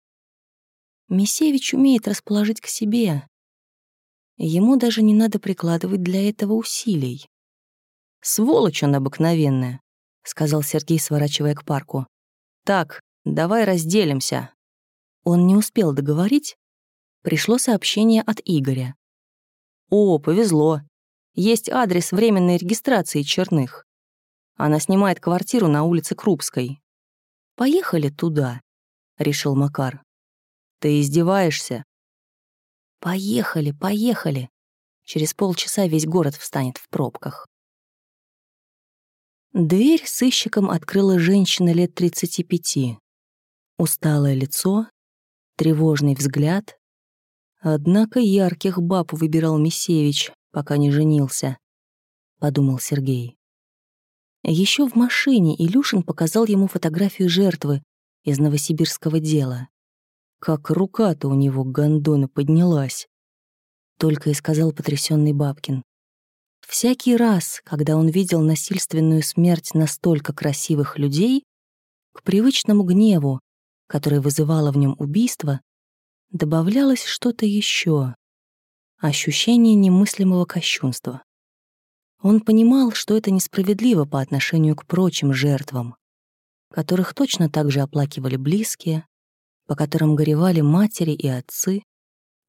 Мисевич умеет расположить к себе. Ему даже не надо прикладывать для этого усилий. «Сволочь он обыкновенная», — сказал Сергей, сворачивая к парку. «Так, давай разделимся». Он не успел договорить. Пришло сообщение от Игоря. «О, повезло. Есть адрес временной регистрации Черных. Она снимает квартиру на улице Крупской. Поехали туда», — решил Макар. «Ты издеваешься?» «Поехали, поехали. Через полчаса весь город встанет в пробках». Дверь сыщиком открыла женщина лет 35. Усталое лицо, тревожный взгляд, Однако ярких баб выбирал Мисевич, пока не женился, подумал Сергей. Еще в машине Илюшин показал ему фотографию жертвы из новосибирского дела. Как рука-то у него гондона поднялась, только и сказал потрясенный Бабкин. Всякий раз, когда он видел насильственную смерть настолько красивых людей, к привычному гневу, который вызывало в нем убийство, добавлялось что-то еще. Ощущение немыслимого кощунства. Он понимал, что это несправедливо по отношению к прочим жертвам, которых точно так же оплакивали близкие, по которым горевали матери и отцы,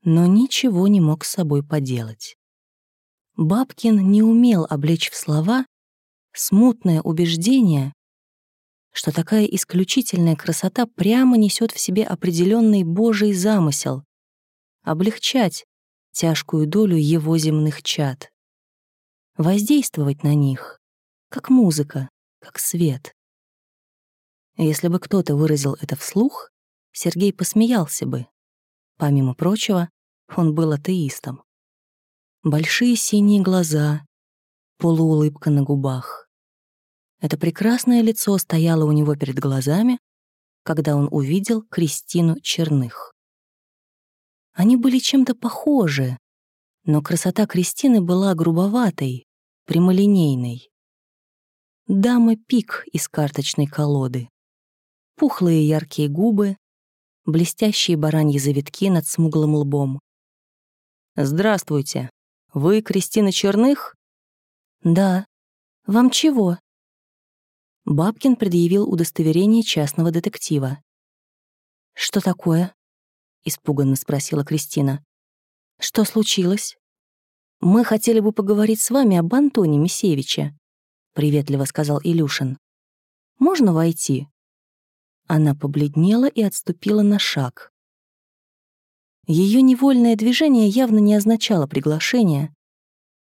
но ничего не мог с собой поделать. Бабкин не умел облечь в слова смутное убеждение, что такая исключительная красота прямо несет в себе определенный Божий замысел — облегчать тяжкую долю его земных чад. Воздействовать на них, как музыка, как свет. Если бы кто-то выразил это вслух, Сергей посмеялся бы. Помимо прочего, он был атеистом. Большие синие глаза, полуулыбка на губах. Это прекрасное лицо стояло у него перед глазами, когда он увидел Кристину Черных. Они были чем-то похожи, но красота Кристины была грубоватой, прямолинейной. Дама-пик из карточной колоды. Пухлые яркие губы, блестящие бараньи завитки над смуглым лбом. «Здравствуйте. Вы Кристина Черных?» «Да. Вам чего?» Бабкин предъявил удостоверение частного детектива. «Что такое?» — испуганно спросила Кристина. «Что случилось?» «Мы хотели бы поговорить с вами об Антоне Мисевиче», — приветливо сказал Илюшин. «Можно войти?» Она побледнела и отступила на шаг. Ее невольное движение явно не означало приглашение,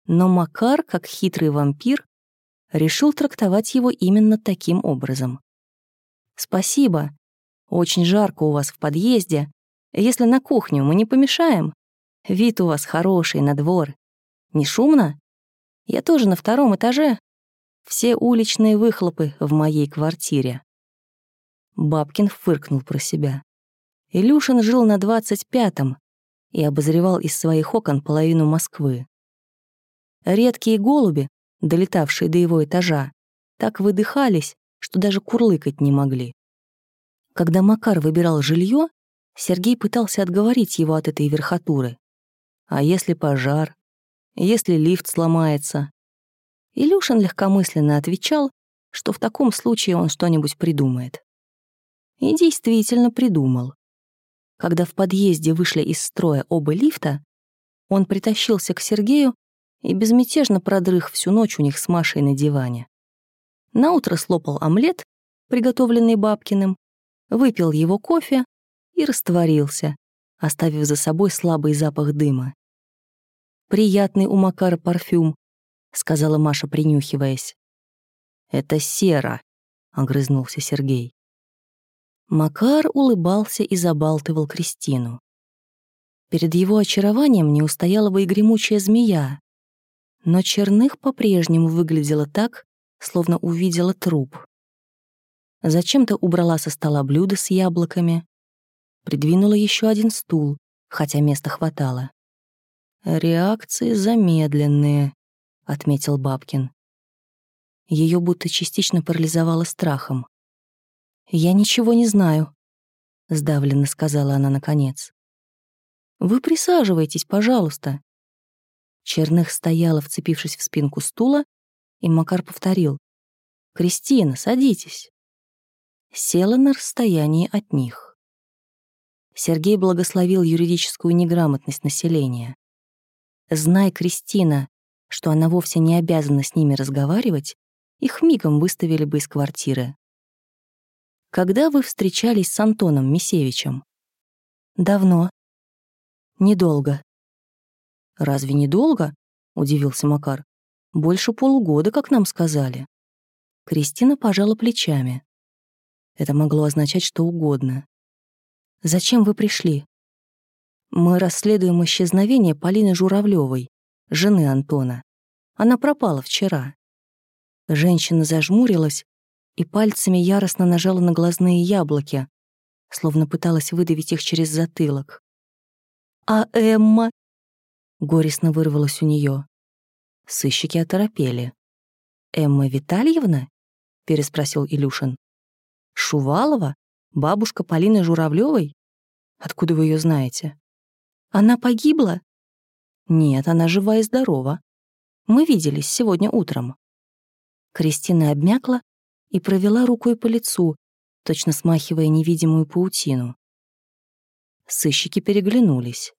но Макар, как хитрый вампир, решил трактовать его именно таким образом. «Спасибо. Очень жарко у вас в подъезде. Если на кухню мы не помешаем? Вид у вас хороший на двор. Не шумно? Я тоже на втором этаже. Все уличные выхлопы в моей квартире». Бабкин фыркнул про себя. Илюшин жил на двадцать пятом и обозревал из своих окон половину Москвы. Редкие голуби, долетавшие до его этажа, так выдыхались, что даже курлыкать не могли. Когда Макар выбирал жилье, Сергей пытался отговорить его от этой верхотуры. А если пожар? Если лифт сломается? Илюшин легкомысленно отвечал, что в таком случае он что-нибудь придумает. И действительно придумал. Когда в подъезде вышли из строя оба лифта, он притащился к Сергею и безмятежно продрых всю ночь у них с Машей на диване. Наутро слопал омлет, приготовленный Бабкиным, выпил его кофе и растворился, оставив за собой слабый запах дыма. «Приятный у Макара парфюм», — сказала Маша, принюхиваясь. «Это сера», — огрызнулся Сергей. Макар улыбался и забалтывал Кристину. Перед его очарованием не устояла бы и гремучая змея, но Черных по-прежнему выглядела так, словно увидела труп. Зачем-то убрала со стола блюдо с яблоками, придвинула еще один стул, хотя места хватало. «Реакции замедленные», — отметил Бабкин. Ее будто частично парализовало страхом. «Я ничего не знаю», — сдавленно сказала она наконец. «Вы присаживайтесь, пожалуйста. Черных стояла, вцепившись в спинку стула, и Макар повторил. «Кристина, садитесь». Села на расстоянии от них. Сергей благословил юридическую неграмотность населения. Знай, Кристина, что она вовсе не обязана с ними разговаривать, их мигом выставили бы из квартиры. Когда вы встречались с Антоном Мисевичем? Давно. Недолго. «Разве недолго?» — удивился Макар. «Больше полугода, как нам сказали». Кристина пожала плечами. Это могло означать что угодно. «Зачем вы пришли?» «Мы расследуем исчезновение Полины Журавлевой, жены Антона. Она пропала вчера». Женщина зажмурилась и пальцами яростно нажала на глазные яблоки, словно пыталась выдавить их через затылок. «А Эмма?» Горестно вырвалось у нее. Сыщики оторопели. «Эмма Витальевна?» — переспросил Илюшин. «Шувалова? Бабушка Полины Журавлевой? Откуда вы ее знаете?» «Она погибла?» «Нет, она жива и здорова. Мы виделись сегодня утром». Кристина обмякла и провела рукой по лицу, точно смахивая невидимую паутину. Сыщики переглянулись.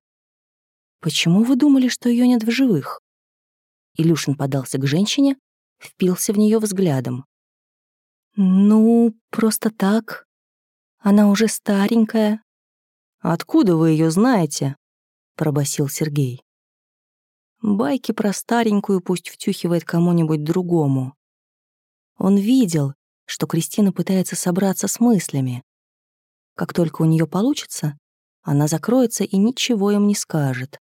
«Почему вы думали, что ее нет в живых?» Илюшин подался к женщине, впился в нее взглядом. «Ну, просто так. Она уже старенькая». «Откуда вы ее знаете?» — пробасил Сергей. Байки про старенькую пусть втюхивает кому-нибудь другому. Он видел, что Кристина пытается собраться с мыслями. Как только у нее получится, она закроется и ничего им не скажет.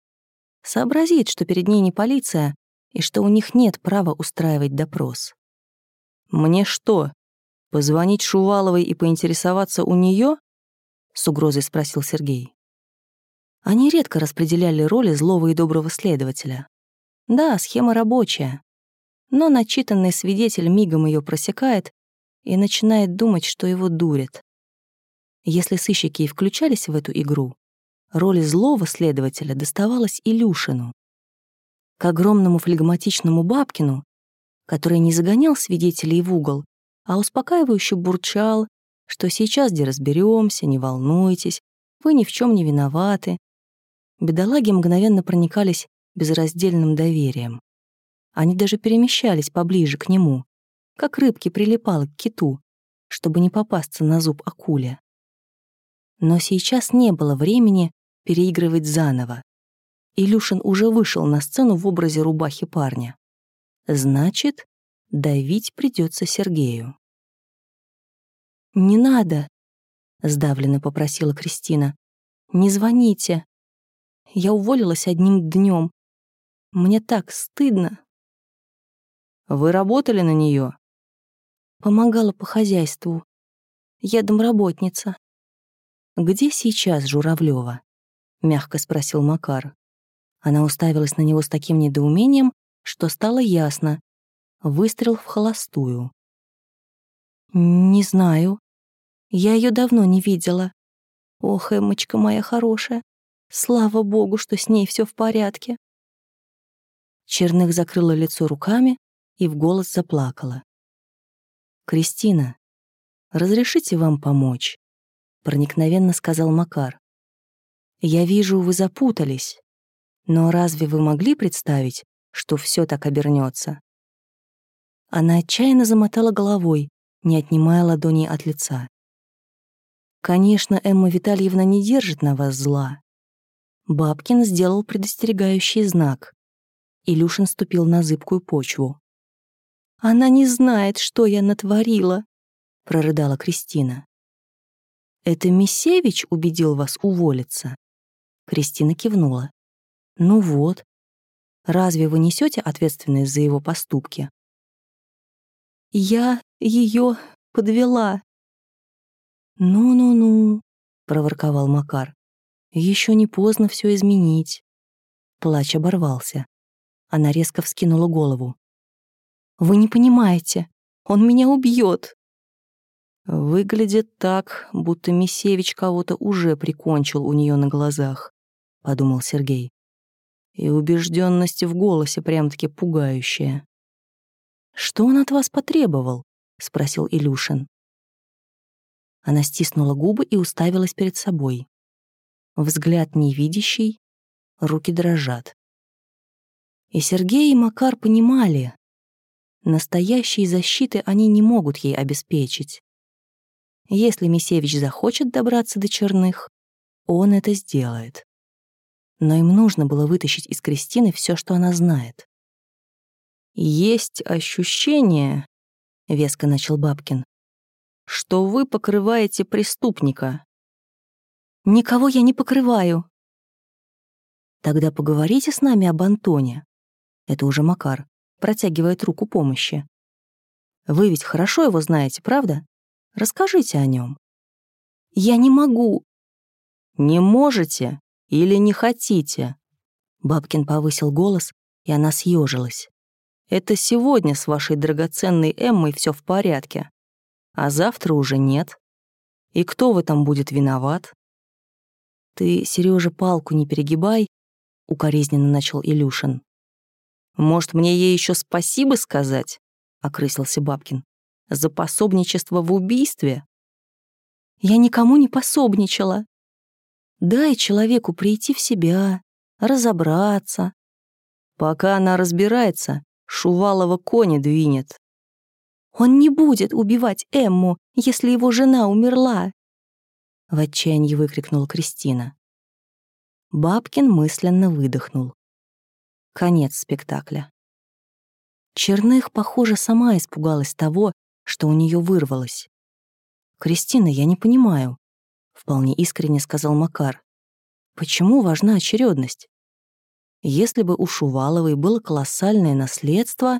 Сообразит, что перед ней не полиция и что у них нет права устраивать допрос. «Мне что, позвонить Шуваловой и поинтересоваться у нее? с угрозой спросил Сергей. Они редко распределяли роли злого и доброго следователя. Да, схема рабочая, но начитанный свидетель мигом ее просекает и начинает думать, что его дурят. Если сыщики и включались в эту игру, роль злого следователя доставалась Илюшину. К огромному флегматичному Бабкину, который не загонял свидетелей в угол, а успокаивающе бурчал, что сейчас где разберемся, не волнуйтесь, вы ни в чем не виноваты. Бедолаги мгновенно проникались безраздельным доверием. Они даже перемещались поближе к нему, как рыбки прилипалы к киту, чтобы не попасться на зуб акуле. Но сейчас не было времени переигрывать заново. Илюшин уже вышел на сцену в образе рубахи парня. Значит, давить придется Сергею. «Не надо», — сдавленно попросила Кристина. «Не звоните. Я уволилась одним днем. Мне так стыдно». «Вы работали на нее? Помогала по хозяйству. Я домработница. «Где сейчас Журавлева? мягко спросил Макар. Она уставилась на него с таким недоумением, что стало ясно. Выстрел в холостую. «Не знаю. Я ее давно не видела. Ох, Эммочка моя хорошая. Слава богу, что с ней все в порядке». Черных закрыла лицо руками и в голос заплакала. «Кристина, разрешите вам помочь?» проникновенно сказал Макар. «Я вижу, вы запутались. Но разве вы могли представить, что все так обернется? Она отчаянно замотала головой, не отнимая ладони от лица. «Конечно, Эмма Витальевна не держит на вас зла». Бабкин сделал предостерегающий знак. Илюшин ступил на зыбкую почву. «Она не знает, что я натворила», — прорыдала Кристина. «Это Мисевич убедил вас уволиться?» Кристина кивнула. «Ну вот. Разве вы несете ответственность за его поступки?» «Я ее подвела». «Ну-ну-ну», — проворковал Макар. Еще не поздно все изменить». Плач оборвался. Она резко вскинула голову. «Вы не понимаете. Он меня убьет. «Выглядит так, будто Мисевич кого-то уже прикончил у нее на глазах», — подумал Сергей. И убежденность в голосе прям-таки пугающая. «Что он от вас потребовал?» — спросил Илюшин. Она стиснула губы и уставилась перед собой. Взгляд невидящий, руки дрожат. И Сергей и Макар понимали, настоящей защиты они не могут ей обеспечить. Если Мисевич захочет добраться до Черных, он это сделает. Но им нужно было вытащить из Кристины все, что она знает. «Есть ощущение», — веско начал Бабкин, «что вы покрываете преступника». «Никого я не покрываю». «Тогда поговорите с нами об Антоне». Это уже Макар, протягивает руку помощи. «Вы ведь хорошо его знаете, правда?» Расскажите о нем. Я не могу. Не можете или не хотите? Бабкин повысил голос, и она съежилась. Это сегодня с вашей драгоценной Эммой все в порядке, а завтра уже нет. И кто в этом будет виноват? Ты, Сережа, палку не перегибай, укоризненно начал Илюшин. Может, мне ей еще спасибо сказать? окрысился Бабкин за пособничество в убийстве? Я никому не пособничала. Дай человеку прийти в себя, разобраться. Пока она разбирается, Шувалова кони двинет. Он не будет убивать Эмму, если его жена умерла. В отчаянии выкрикнула Кристина. Бабкин мысленно выдохнул. Конец спектакля. Черных, похоже, сама испугалась того, что у нее вырвалось. «Кристина, я не понимаю», — вполне искренне сказал Макар. «Почему важна очередность? Если бы у Шуваловой было колоссальное наследство,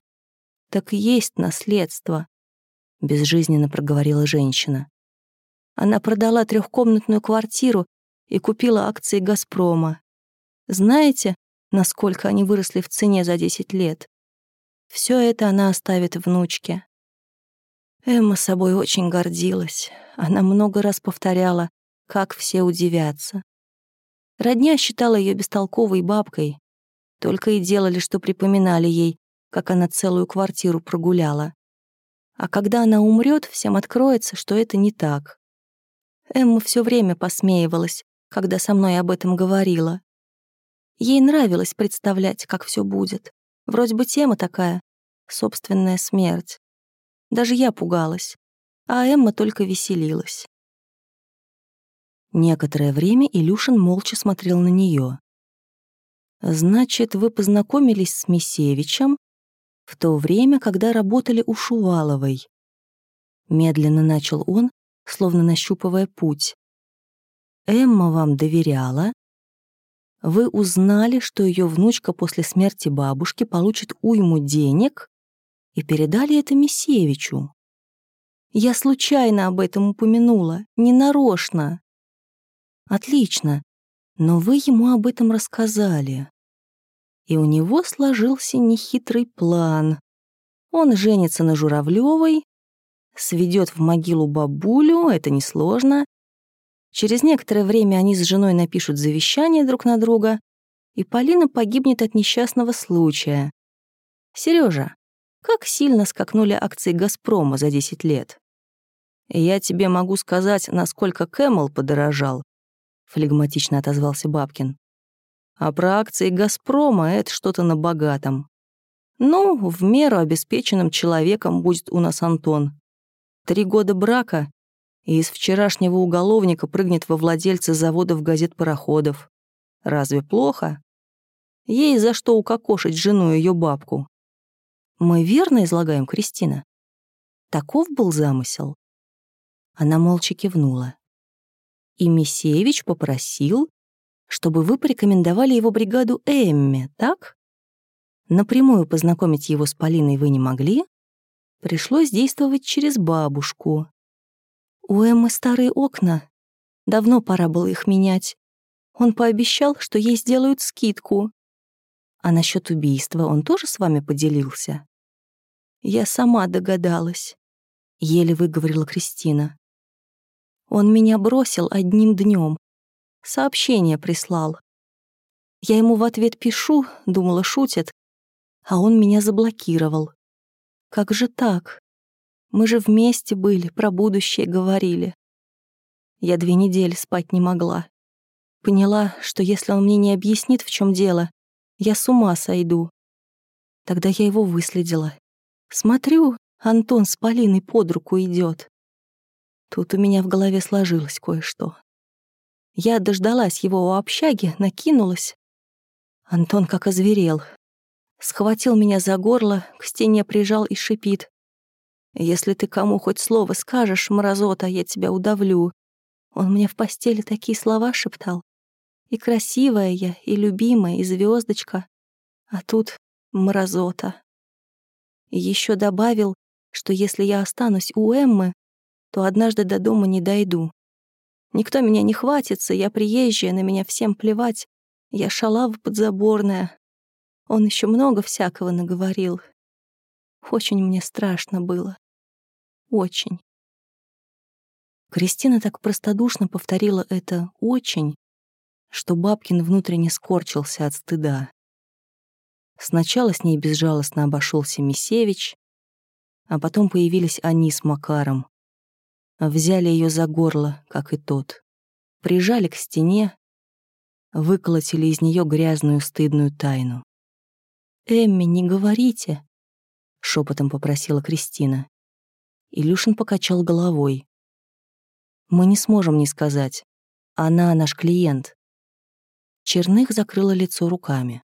так есть наследство, безжизненно проговорила женщина. Она продала трехкомнатную квартиру и купила акции «Газпрома». Знаете, насколько они выросли в цене за 10 лет? Все это она оставит внучке. Эмма собой очень гордилась. Она много раз повторяла, как все удивятся. Родня считала ее бестолковой бабкой, только и делали, что припоминали ей, как она целую квартиру прогуляла. А когда она умрет, всем откроется, что это не так. Эмма все время посмеивалась, когда со мной об этом говорила. Ей нравилось представлять, как все будет. Вроде бы тема такая — собственная смерть. Даже я пугалась, а Эмма только веселилась. Некоторое время Илюшин молча смотрел на нее. Значит, вы познакомились с Мисевичем в то время, когда работали у Шуваловой. Медленно начал он, словно нащупывая путь. Эмма вам доверяла. Вы узнали, что ее внучка после смерти бабушки получит уйму денег и передали это Мисевичу. Я случайно об этом упомянула, ненарочно. Отлично, но вы ему об этом рассказали. И у него сложился нехитрый план. Он женится на Журавлевой, сведет в могилу бабулю, это несложно. Через некоторое время они с женой напишут завещание друг на друга, и Полина погибнет от несчастного случая. Сережа, как сильно скакнули акции «Газпрома» за 10 лет? Я тебе могу сказать, насколько Camel подорожал флегматично отозвался Бабкин. А про акции «Газпрома» — это что-то на богатом. Ну, в меру обеспеченным человеком будет у нас Антон. Три года брака, и из вчерашнего уголовника прыгнет во владельца заводов газет-пароходов. Разве плохо? Ей за что укокошить жену и ее бабку. Мы верно излагаем, Кристина? Таков был замысел. Она молча кивнула и Мисеевич попросил, чтобы вы порекомендовали его бригаду Эмме, так? Напрямую познакомить его с Полиной вы не могли? Пришлось действовать через бабушку. У Эммы старые окна. Давно пора было их менять. Он пообещал, что ей сделают скидку. А насчет убийства он тоже с вами поделился? Я сама догадалась. Еле выговорила Кристина. Он меня бросил одним днем. Сообщение прислал. Я ему в ответ пишу, думала, шутит, а он меня заблокировал. Как же так? Мы же вместе были, про будущее говорили. Я две недели спать не могла. Поняла, что если он мне не объяснит, в чем дело, я с ума сойду. Тогда я его выследила. Смотрю, Антон с Полиной под руку идет. Тут у меня в голове сложилось кое-что. Я дождалась его у общаги, накинулась. Антон как озверел. Схватил меня за горло, к стене прижал и шипит. «Если ты кому хоть слово скажешь, мразота, я тебя удавлю». Он мне в постели такие слова шептал. И красивая я, и любимая, и звездочка. А тут мразота. Еще добавил, что если я останусь у Эммы, то однажды до дома не дойду. Никто меня не хватится, я приезжая, на меня всем плевать. Я шалава подзаборная. Он еще много всякого наговорил. Очень мне страшно было. Очень. Кристина так простодушно повторила это «очень», что Бабкин внутренне скорчился от стыда. Сначала с ней безжалостно обошелся Мисевич, а потом появились они с Макаром, Взяли ее за горло, как и тот. Прижали к стене, выколотили из нее грязную стыдную тайну. «Эмми, не говорите!» — шепотом попросила Кристина. Илюшин покачал головой. «Мы не сможем не сказать. Она наш клиент». Черных закрыла лицо руками.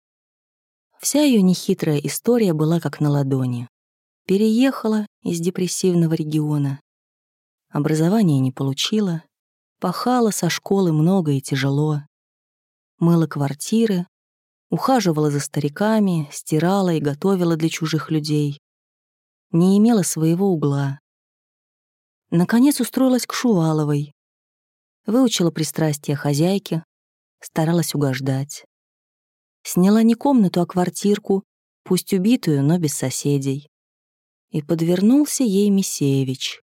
Вся ее нехитрая история была как на ладони. Переехала из депрессивного региона. Образование не получила, пахала со школы много и тяжело. Мыла квартиры, ухаживала за стариками, стирала и готовила для чужих людей. Не имела своего угла. Наконец устроилась к Шуваловой. Выучила пристрастия хозяйки, старалась угождать. Сняла не комнату, а квартирку, пусть убитую, но без соседей. И подвернулся ей Мисеевич.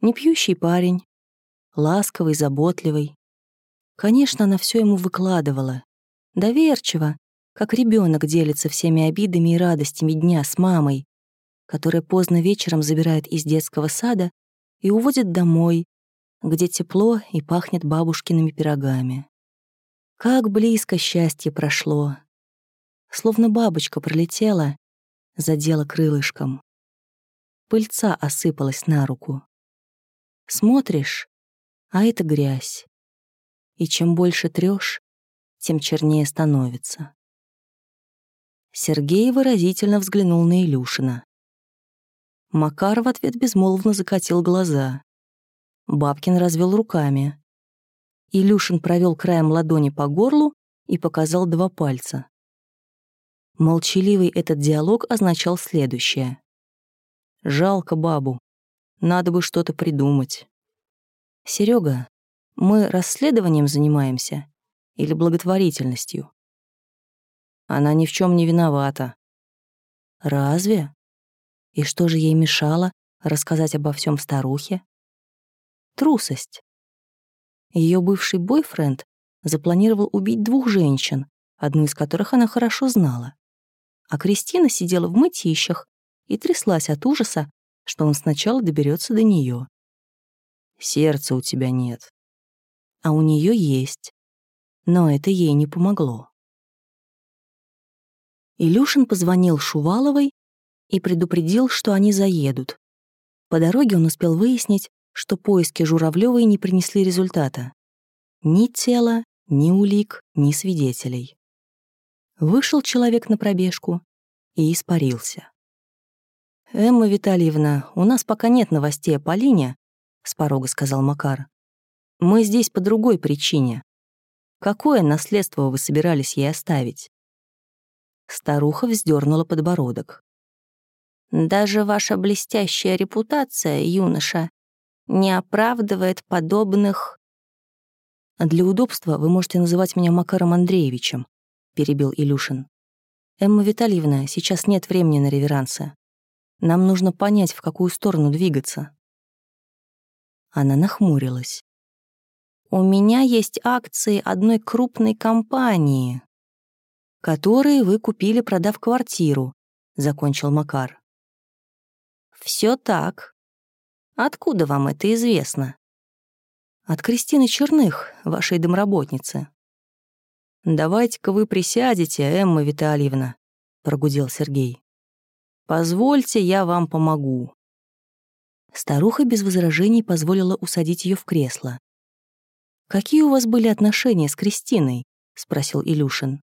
Не пьющий парень, ласковый, заботливый. Конечно, она все ему выкладывала. Доверчиво, как ребенок делится всеми обидами и радостями дня с мамой, которая поздно вечером забирает из детского сада и уводит домой, где тепло и пахнет бабушкиными пирогами. Как близко счастье прошло. Словно бабочка пролетела, задела крылышком. Пыльца осыпалась на руку. Смотришь, а это грязь. И чем больше трёшь, тем чернее становится. Сергей выразительно взглянул на Илюшина. Макар в ответ безмолвно закатил глаза. Бабкин развел руками. Илюшин провел краем ладони по горлу и показал два пальца. Молчаливый этот диалог означал следующее. «Жалко бабу. Надо бы что-то придумать. Серега, мы расследованием занимаемся или благотворительностью? Она ни в чем не виновата. Разве? И что же ей мешало рассказать обо всем старухе? Трусость. Ее бывший бойфренд запланировал убить двух женщин, одну из которых она хорошо знала. А Кристина сидела в мытищах и тряслась от ужаса, что он сначала доберется до нее. Сердца у тебя нет. А у нее есть. Но это ей не помогло. Илюшин позвонил Шуваловой и предупредил, что они заедут. По дороге он успел выяснить, что поиски Журавлёвой не принесли результата. Ни тела, ни улик, ни свидетелей. Вышел человек на пробежку и испарился. «Эмма Витальевна, у нас пока нет новостей о Полине», — с порога сказал Макар. «Мы здесь по другой причине. Какое наследство вы собирались ей оставить?» Старуха вздернула подбородок. «Даже ваша блестящая репутация, юноша, не оправдывает подобных...» «Для удобства вы можете называть меня Макаром Андреевичем», — перебил Илюшин. «Эмма Витальевна, сейчас нет времени на реверансы. Нам нужно понять, в какую сторону двигаться». Она нахмурилась. «У меня есть акции одной крупной компании, которые вы купили, продав квартиру», — закончил Макар. «Все так. Откуда вам это известно?» «От Кристины Черных, вашей домработницы». «Давайте-ка вы присядете, Эмма Витальевна», — прогудел Сергей. «Позвольте, я вам помогу». Старуха без возражений позволила усадить ее в кресло. «Какие у вас были отношения с Кристиной?» — спросил Илюшин.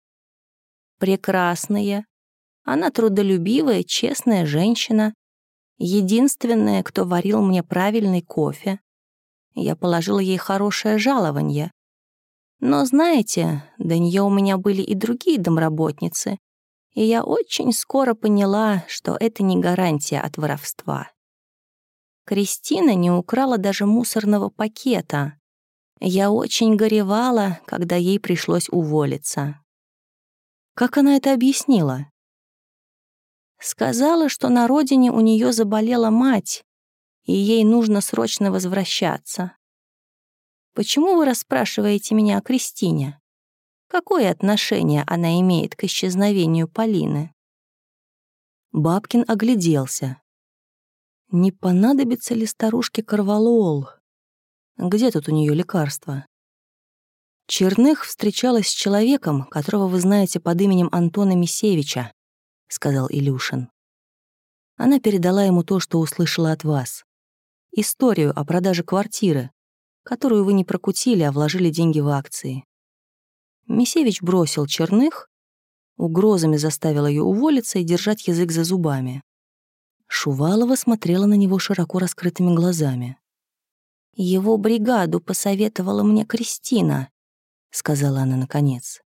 «Прекрасные. Она трудолюбивая, честная женщина. Единственная, кто варил мне правильный кофе. Я положила ей хорошее жалование. Но знаете, до нее у меня были и другие домработницы, и я очень скоро поняла, что это не гарантия от воровства. Кристина не украла даже мусорного пакета. Я очень горевала, когда ей пришлось уволиться. Как она это объяснила? Сказала, что на родине у нее заболела мать, и ей нужно срочно возвращаться. Почему вы расспрашиваете меня о Кристине? Какое отношение она имеет к исчезновению Полины? Бабкин огляделся. Не понадобится ли старушке корвалол? Где тут у нее лекарство? Черных встречалась с человеком, которого вы знаете под именем Антона Мисевича, сказал Илюшин. Она передала ему то, что услышала от вас. Историю о продаже квартиры, которую вы не прокутили, а вложили деньги в акции. Мисевич бросил черных, Угрозами заставил ее уволиться и держать язык за зубами. Шувалова смотрела на него широко раскрытыми глазами. «Его бригаду посоветовала мне Кристина», — сказала она наконец.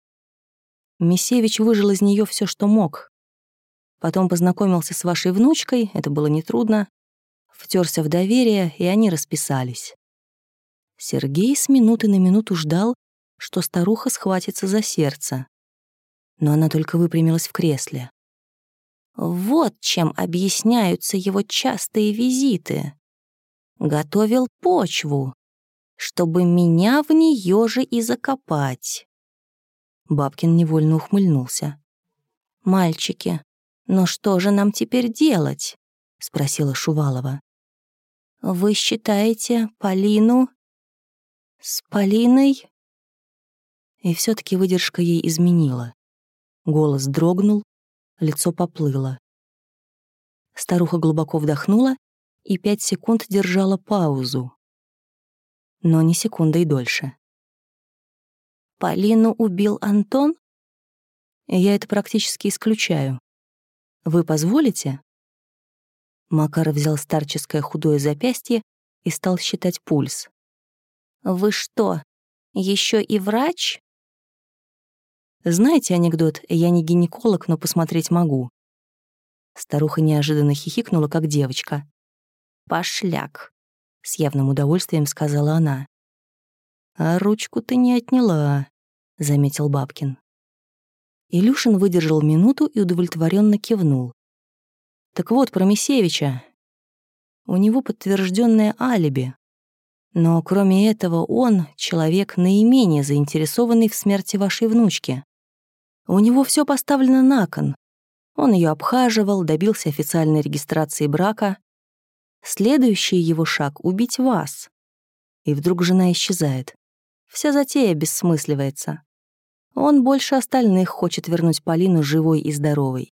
Мисевич выжил из нее все, что мог. Потом познакомился с вашей внучкой, это было нетрудно. Втерся в доверие, и они расписались. Сергей с минуты на минуту ждал, что старуха схватится за сердце. Но она только выпрямилась в кресле. Вот чем объясняются его частые визиты. Готовил почву, чтобы меня в нее же и закопать. Бабкин невольно ухмыльнулся. «Мальчики, но что же нам теперь делать?» — спросила Шувалова. «Вы считаете Полину с Полиной?» И все таки выдержка ей изменила. Голос дрогнул, лицо поплыло. Старуха глубоко вдохнула и пять секунд держала паузу. Но не секундой дольше. Полину убил Антон? Я это практически исключаю. Вы позволите? Макар взял старческое худое запястье и стал считать пульс. Вы что, еще и врач? Знаете анекдот «Я не гинеколог, но посмотреть могу»? Старуха неожиданно хихикнула, как девочка. «Пошляк», — с явным удовольствием сказала она. «А ручку ты не отняла», — заметил Бабкин. Илюшин выдержал минуту и удовлетворенно кивнул. «Так вот, про Мисевича. У него подтвержденное алиби. Но кроме этого он — человек наименее заинтересованный в смерти вашей внучки. У него все поставлено на кон. Он ее обхаживал, добился официальной регистрации брака. Следующий его шаг — убить вас. И вдруг жена исчезает. Вся затея бессмысливается. Он больше остальных хочет вернуть Полину живой и здоровой.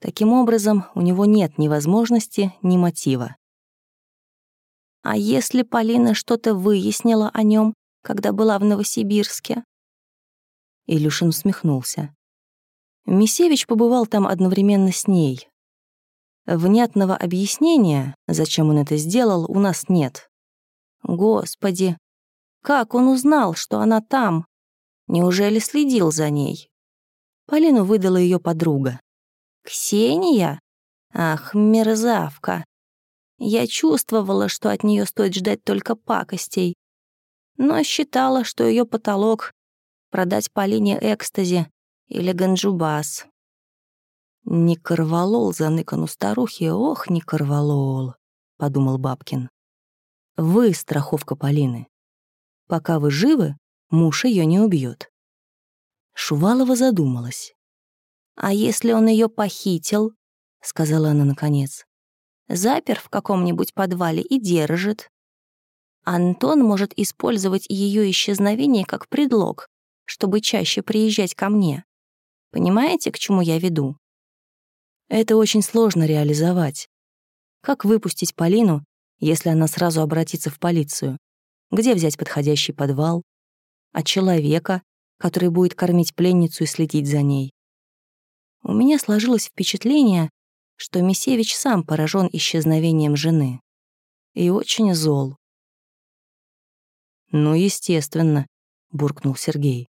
Таким образом, у него нет ни возможности, ни мотива. А если Полина что-то выяснила о нем, когда была в Новосибирске? Илюшин усмехнулся. Мисевич побывал там одновременно с ней. Внятного объяснения, зачем он это сделал, у нас нет. Господи, как он узнал, что она там? Неужели следил за ней? Полину выдала ее подруга. Ксения? Ах, мерзавка. Я чувствовала, что от нее стоит ждать только пакостей, но считала, что ее потолок — продать Полине экстази или ганджубас. «Не корвалол заныкану старухи, ох, не корвалол», — подумал Бабкин. «Вы страховка Полины. Пока вы живы, муж ее не убьет. Шувалова задумалась. «А если он ее похитил?» — сказала она наконец. «Запер в каком-нибудь подвале и держит. Антон может использовать ее исчезновение как предлог, чтобы чаще приезжать ко мне. Понимаете, к чему я веду?» Это очень сложно реализовать. Как выпустить Полину, если она сразу обратится в полицию? где взять подходящий подвал, а человека, который будет кормить пленницу и следить за ней. У меня сложилось впечатление, что Мисевич сам поражен исчезновением жены. И очень зол. «Ну, естественно», — буркнул Сергей.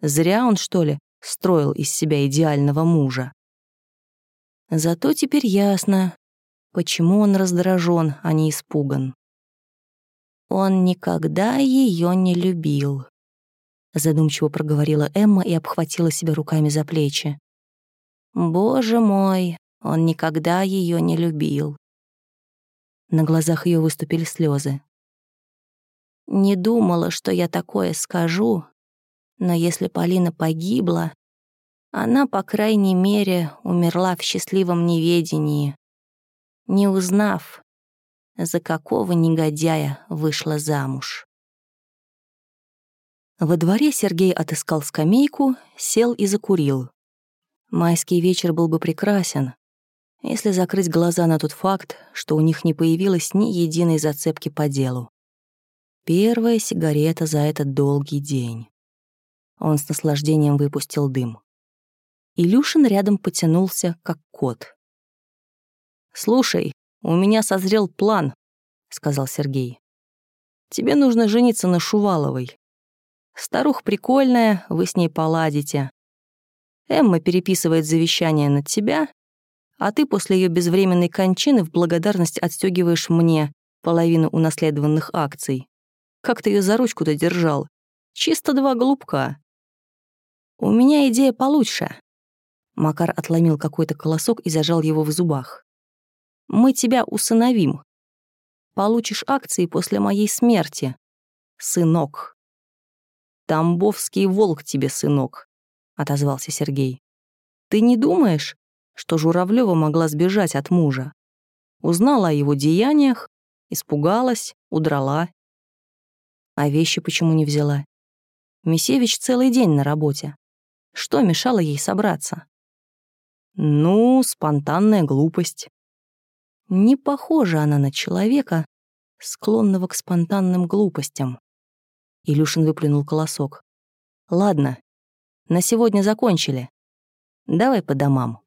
«Зря он, что ли, строил из себя идеального мужа?» Зато теперь ясно, почему он раздражен, а не испуган. Он никогда ее не любил. Задумчиво проговорила Эмма и обхватила себя руками за плечи. Боже мой, он никогда ее не любил. На глазах ее выступили слезы. Не думала, что я такое скажу, но если Полина погибла, она, по крайней мере, умерла в счастливом неведении, не узнав, за какого негодяя вышла замуж. Во дворе Сергей отыскал скамейку, сел и закурил. Майский вечер был бы прекрасен, если закрыть глаза на тот факт, что у них не появилось ни единой зацепки по делу. Первая сигарета за этот долгий день. Он с наслаждением выпустил дым. Илюшин рядом потянулся, как кот. «Слушай, у меня созрел план», — сказал Сергей. «Тебе нужно жениться на Шуваловой. Старуха прикольная, вы с ней поладите. Эмма переписывает завещание на тебя, а ты после ее безвременной кончины в благодарность отстегиваешь мне половину унаследованных акций. Как ты ее за ручку-то держал? Чисто два голубка. У меня идея получше. Макар отломил какой-то колосок и зажал его в зубах. Мы тебя усыновим. Получишь акции после моей смерти, сынок. Тамбовский волк тебе, сынок, отозвался Сергей. Ты не думаешь, что Журавлева могла сбежать от мужа? Узнала о его деяниях, испугалась, удрала. А вещи почему не взяла? Мисевич целый день на работе. Что мешало ей собраться? Ну, спонтанная глупость. Не похожа она на человека, склонного к спонтанным глупостям. Илюшин выплюнул колосок. Ладно, на сегодня закончили. Давай по домам.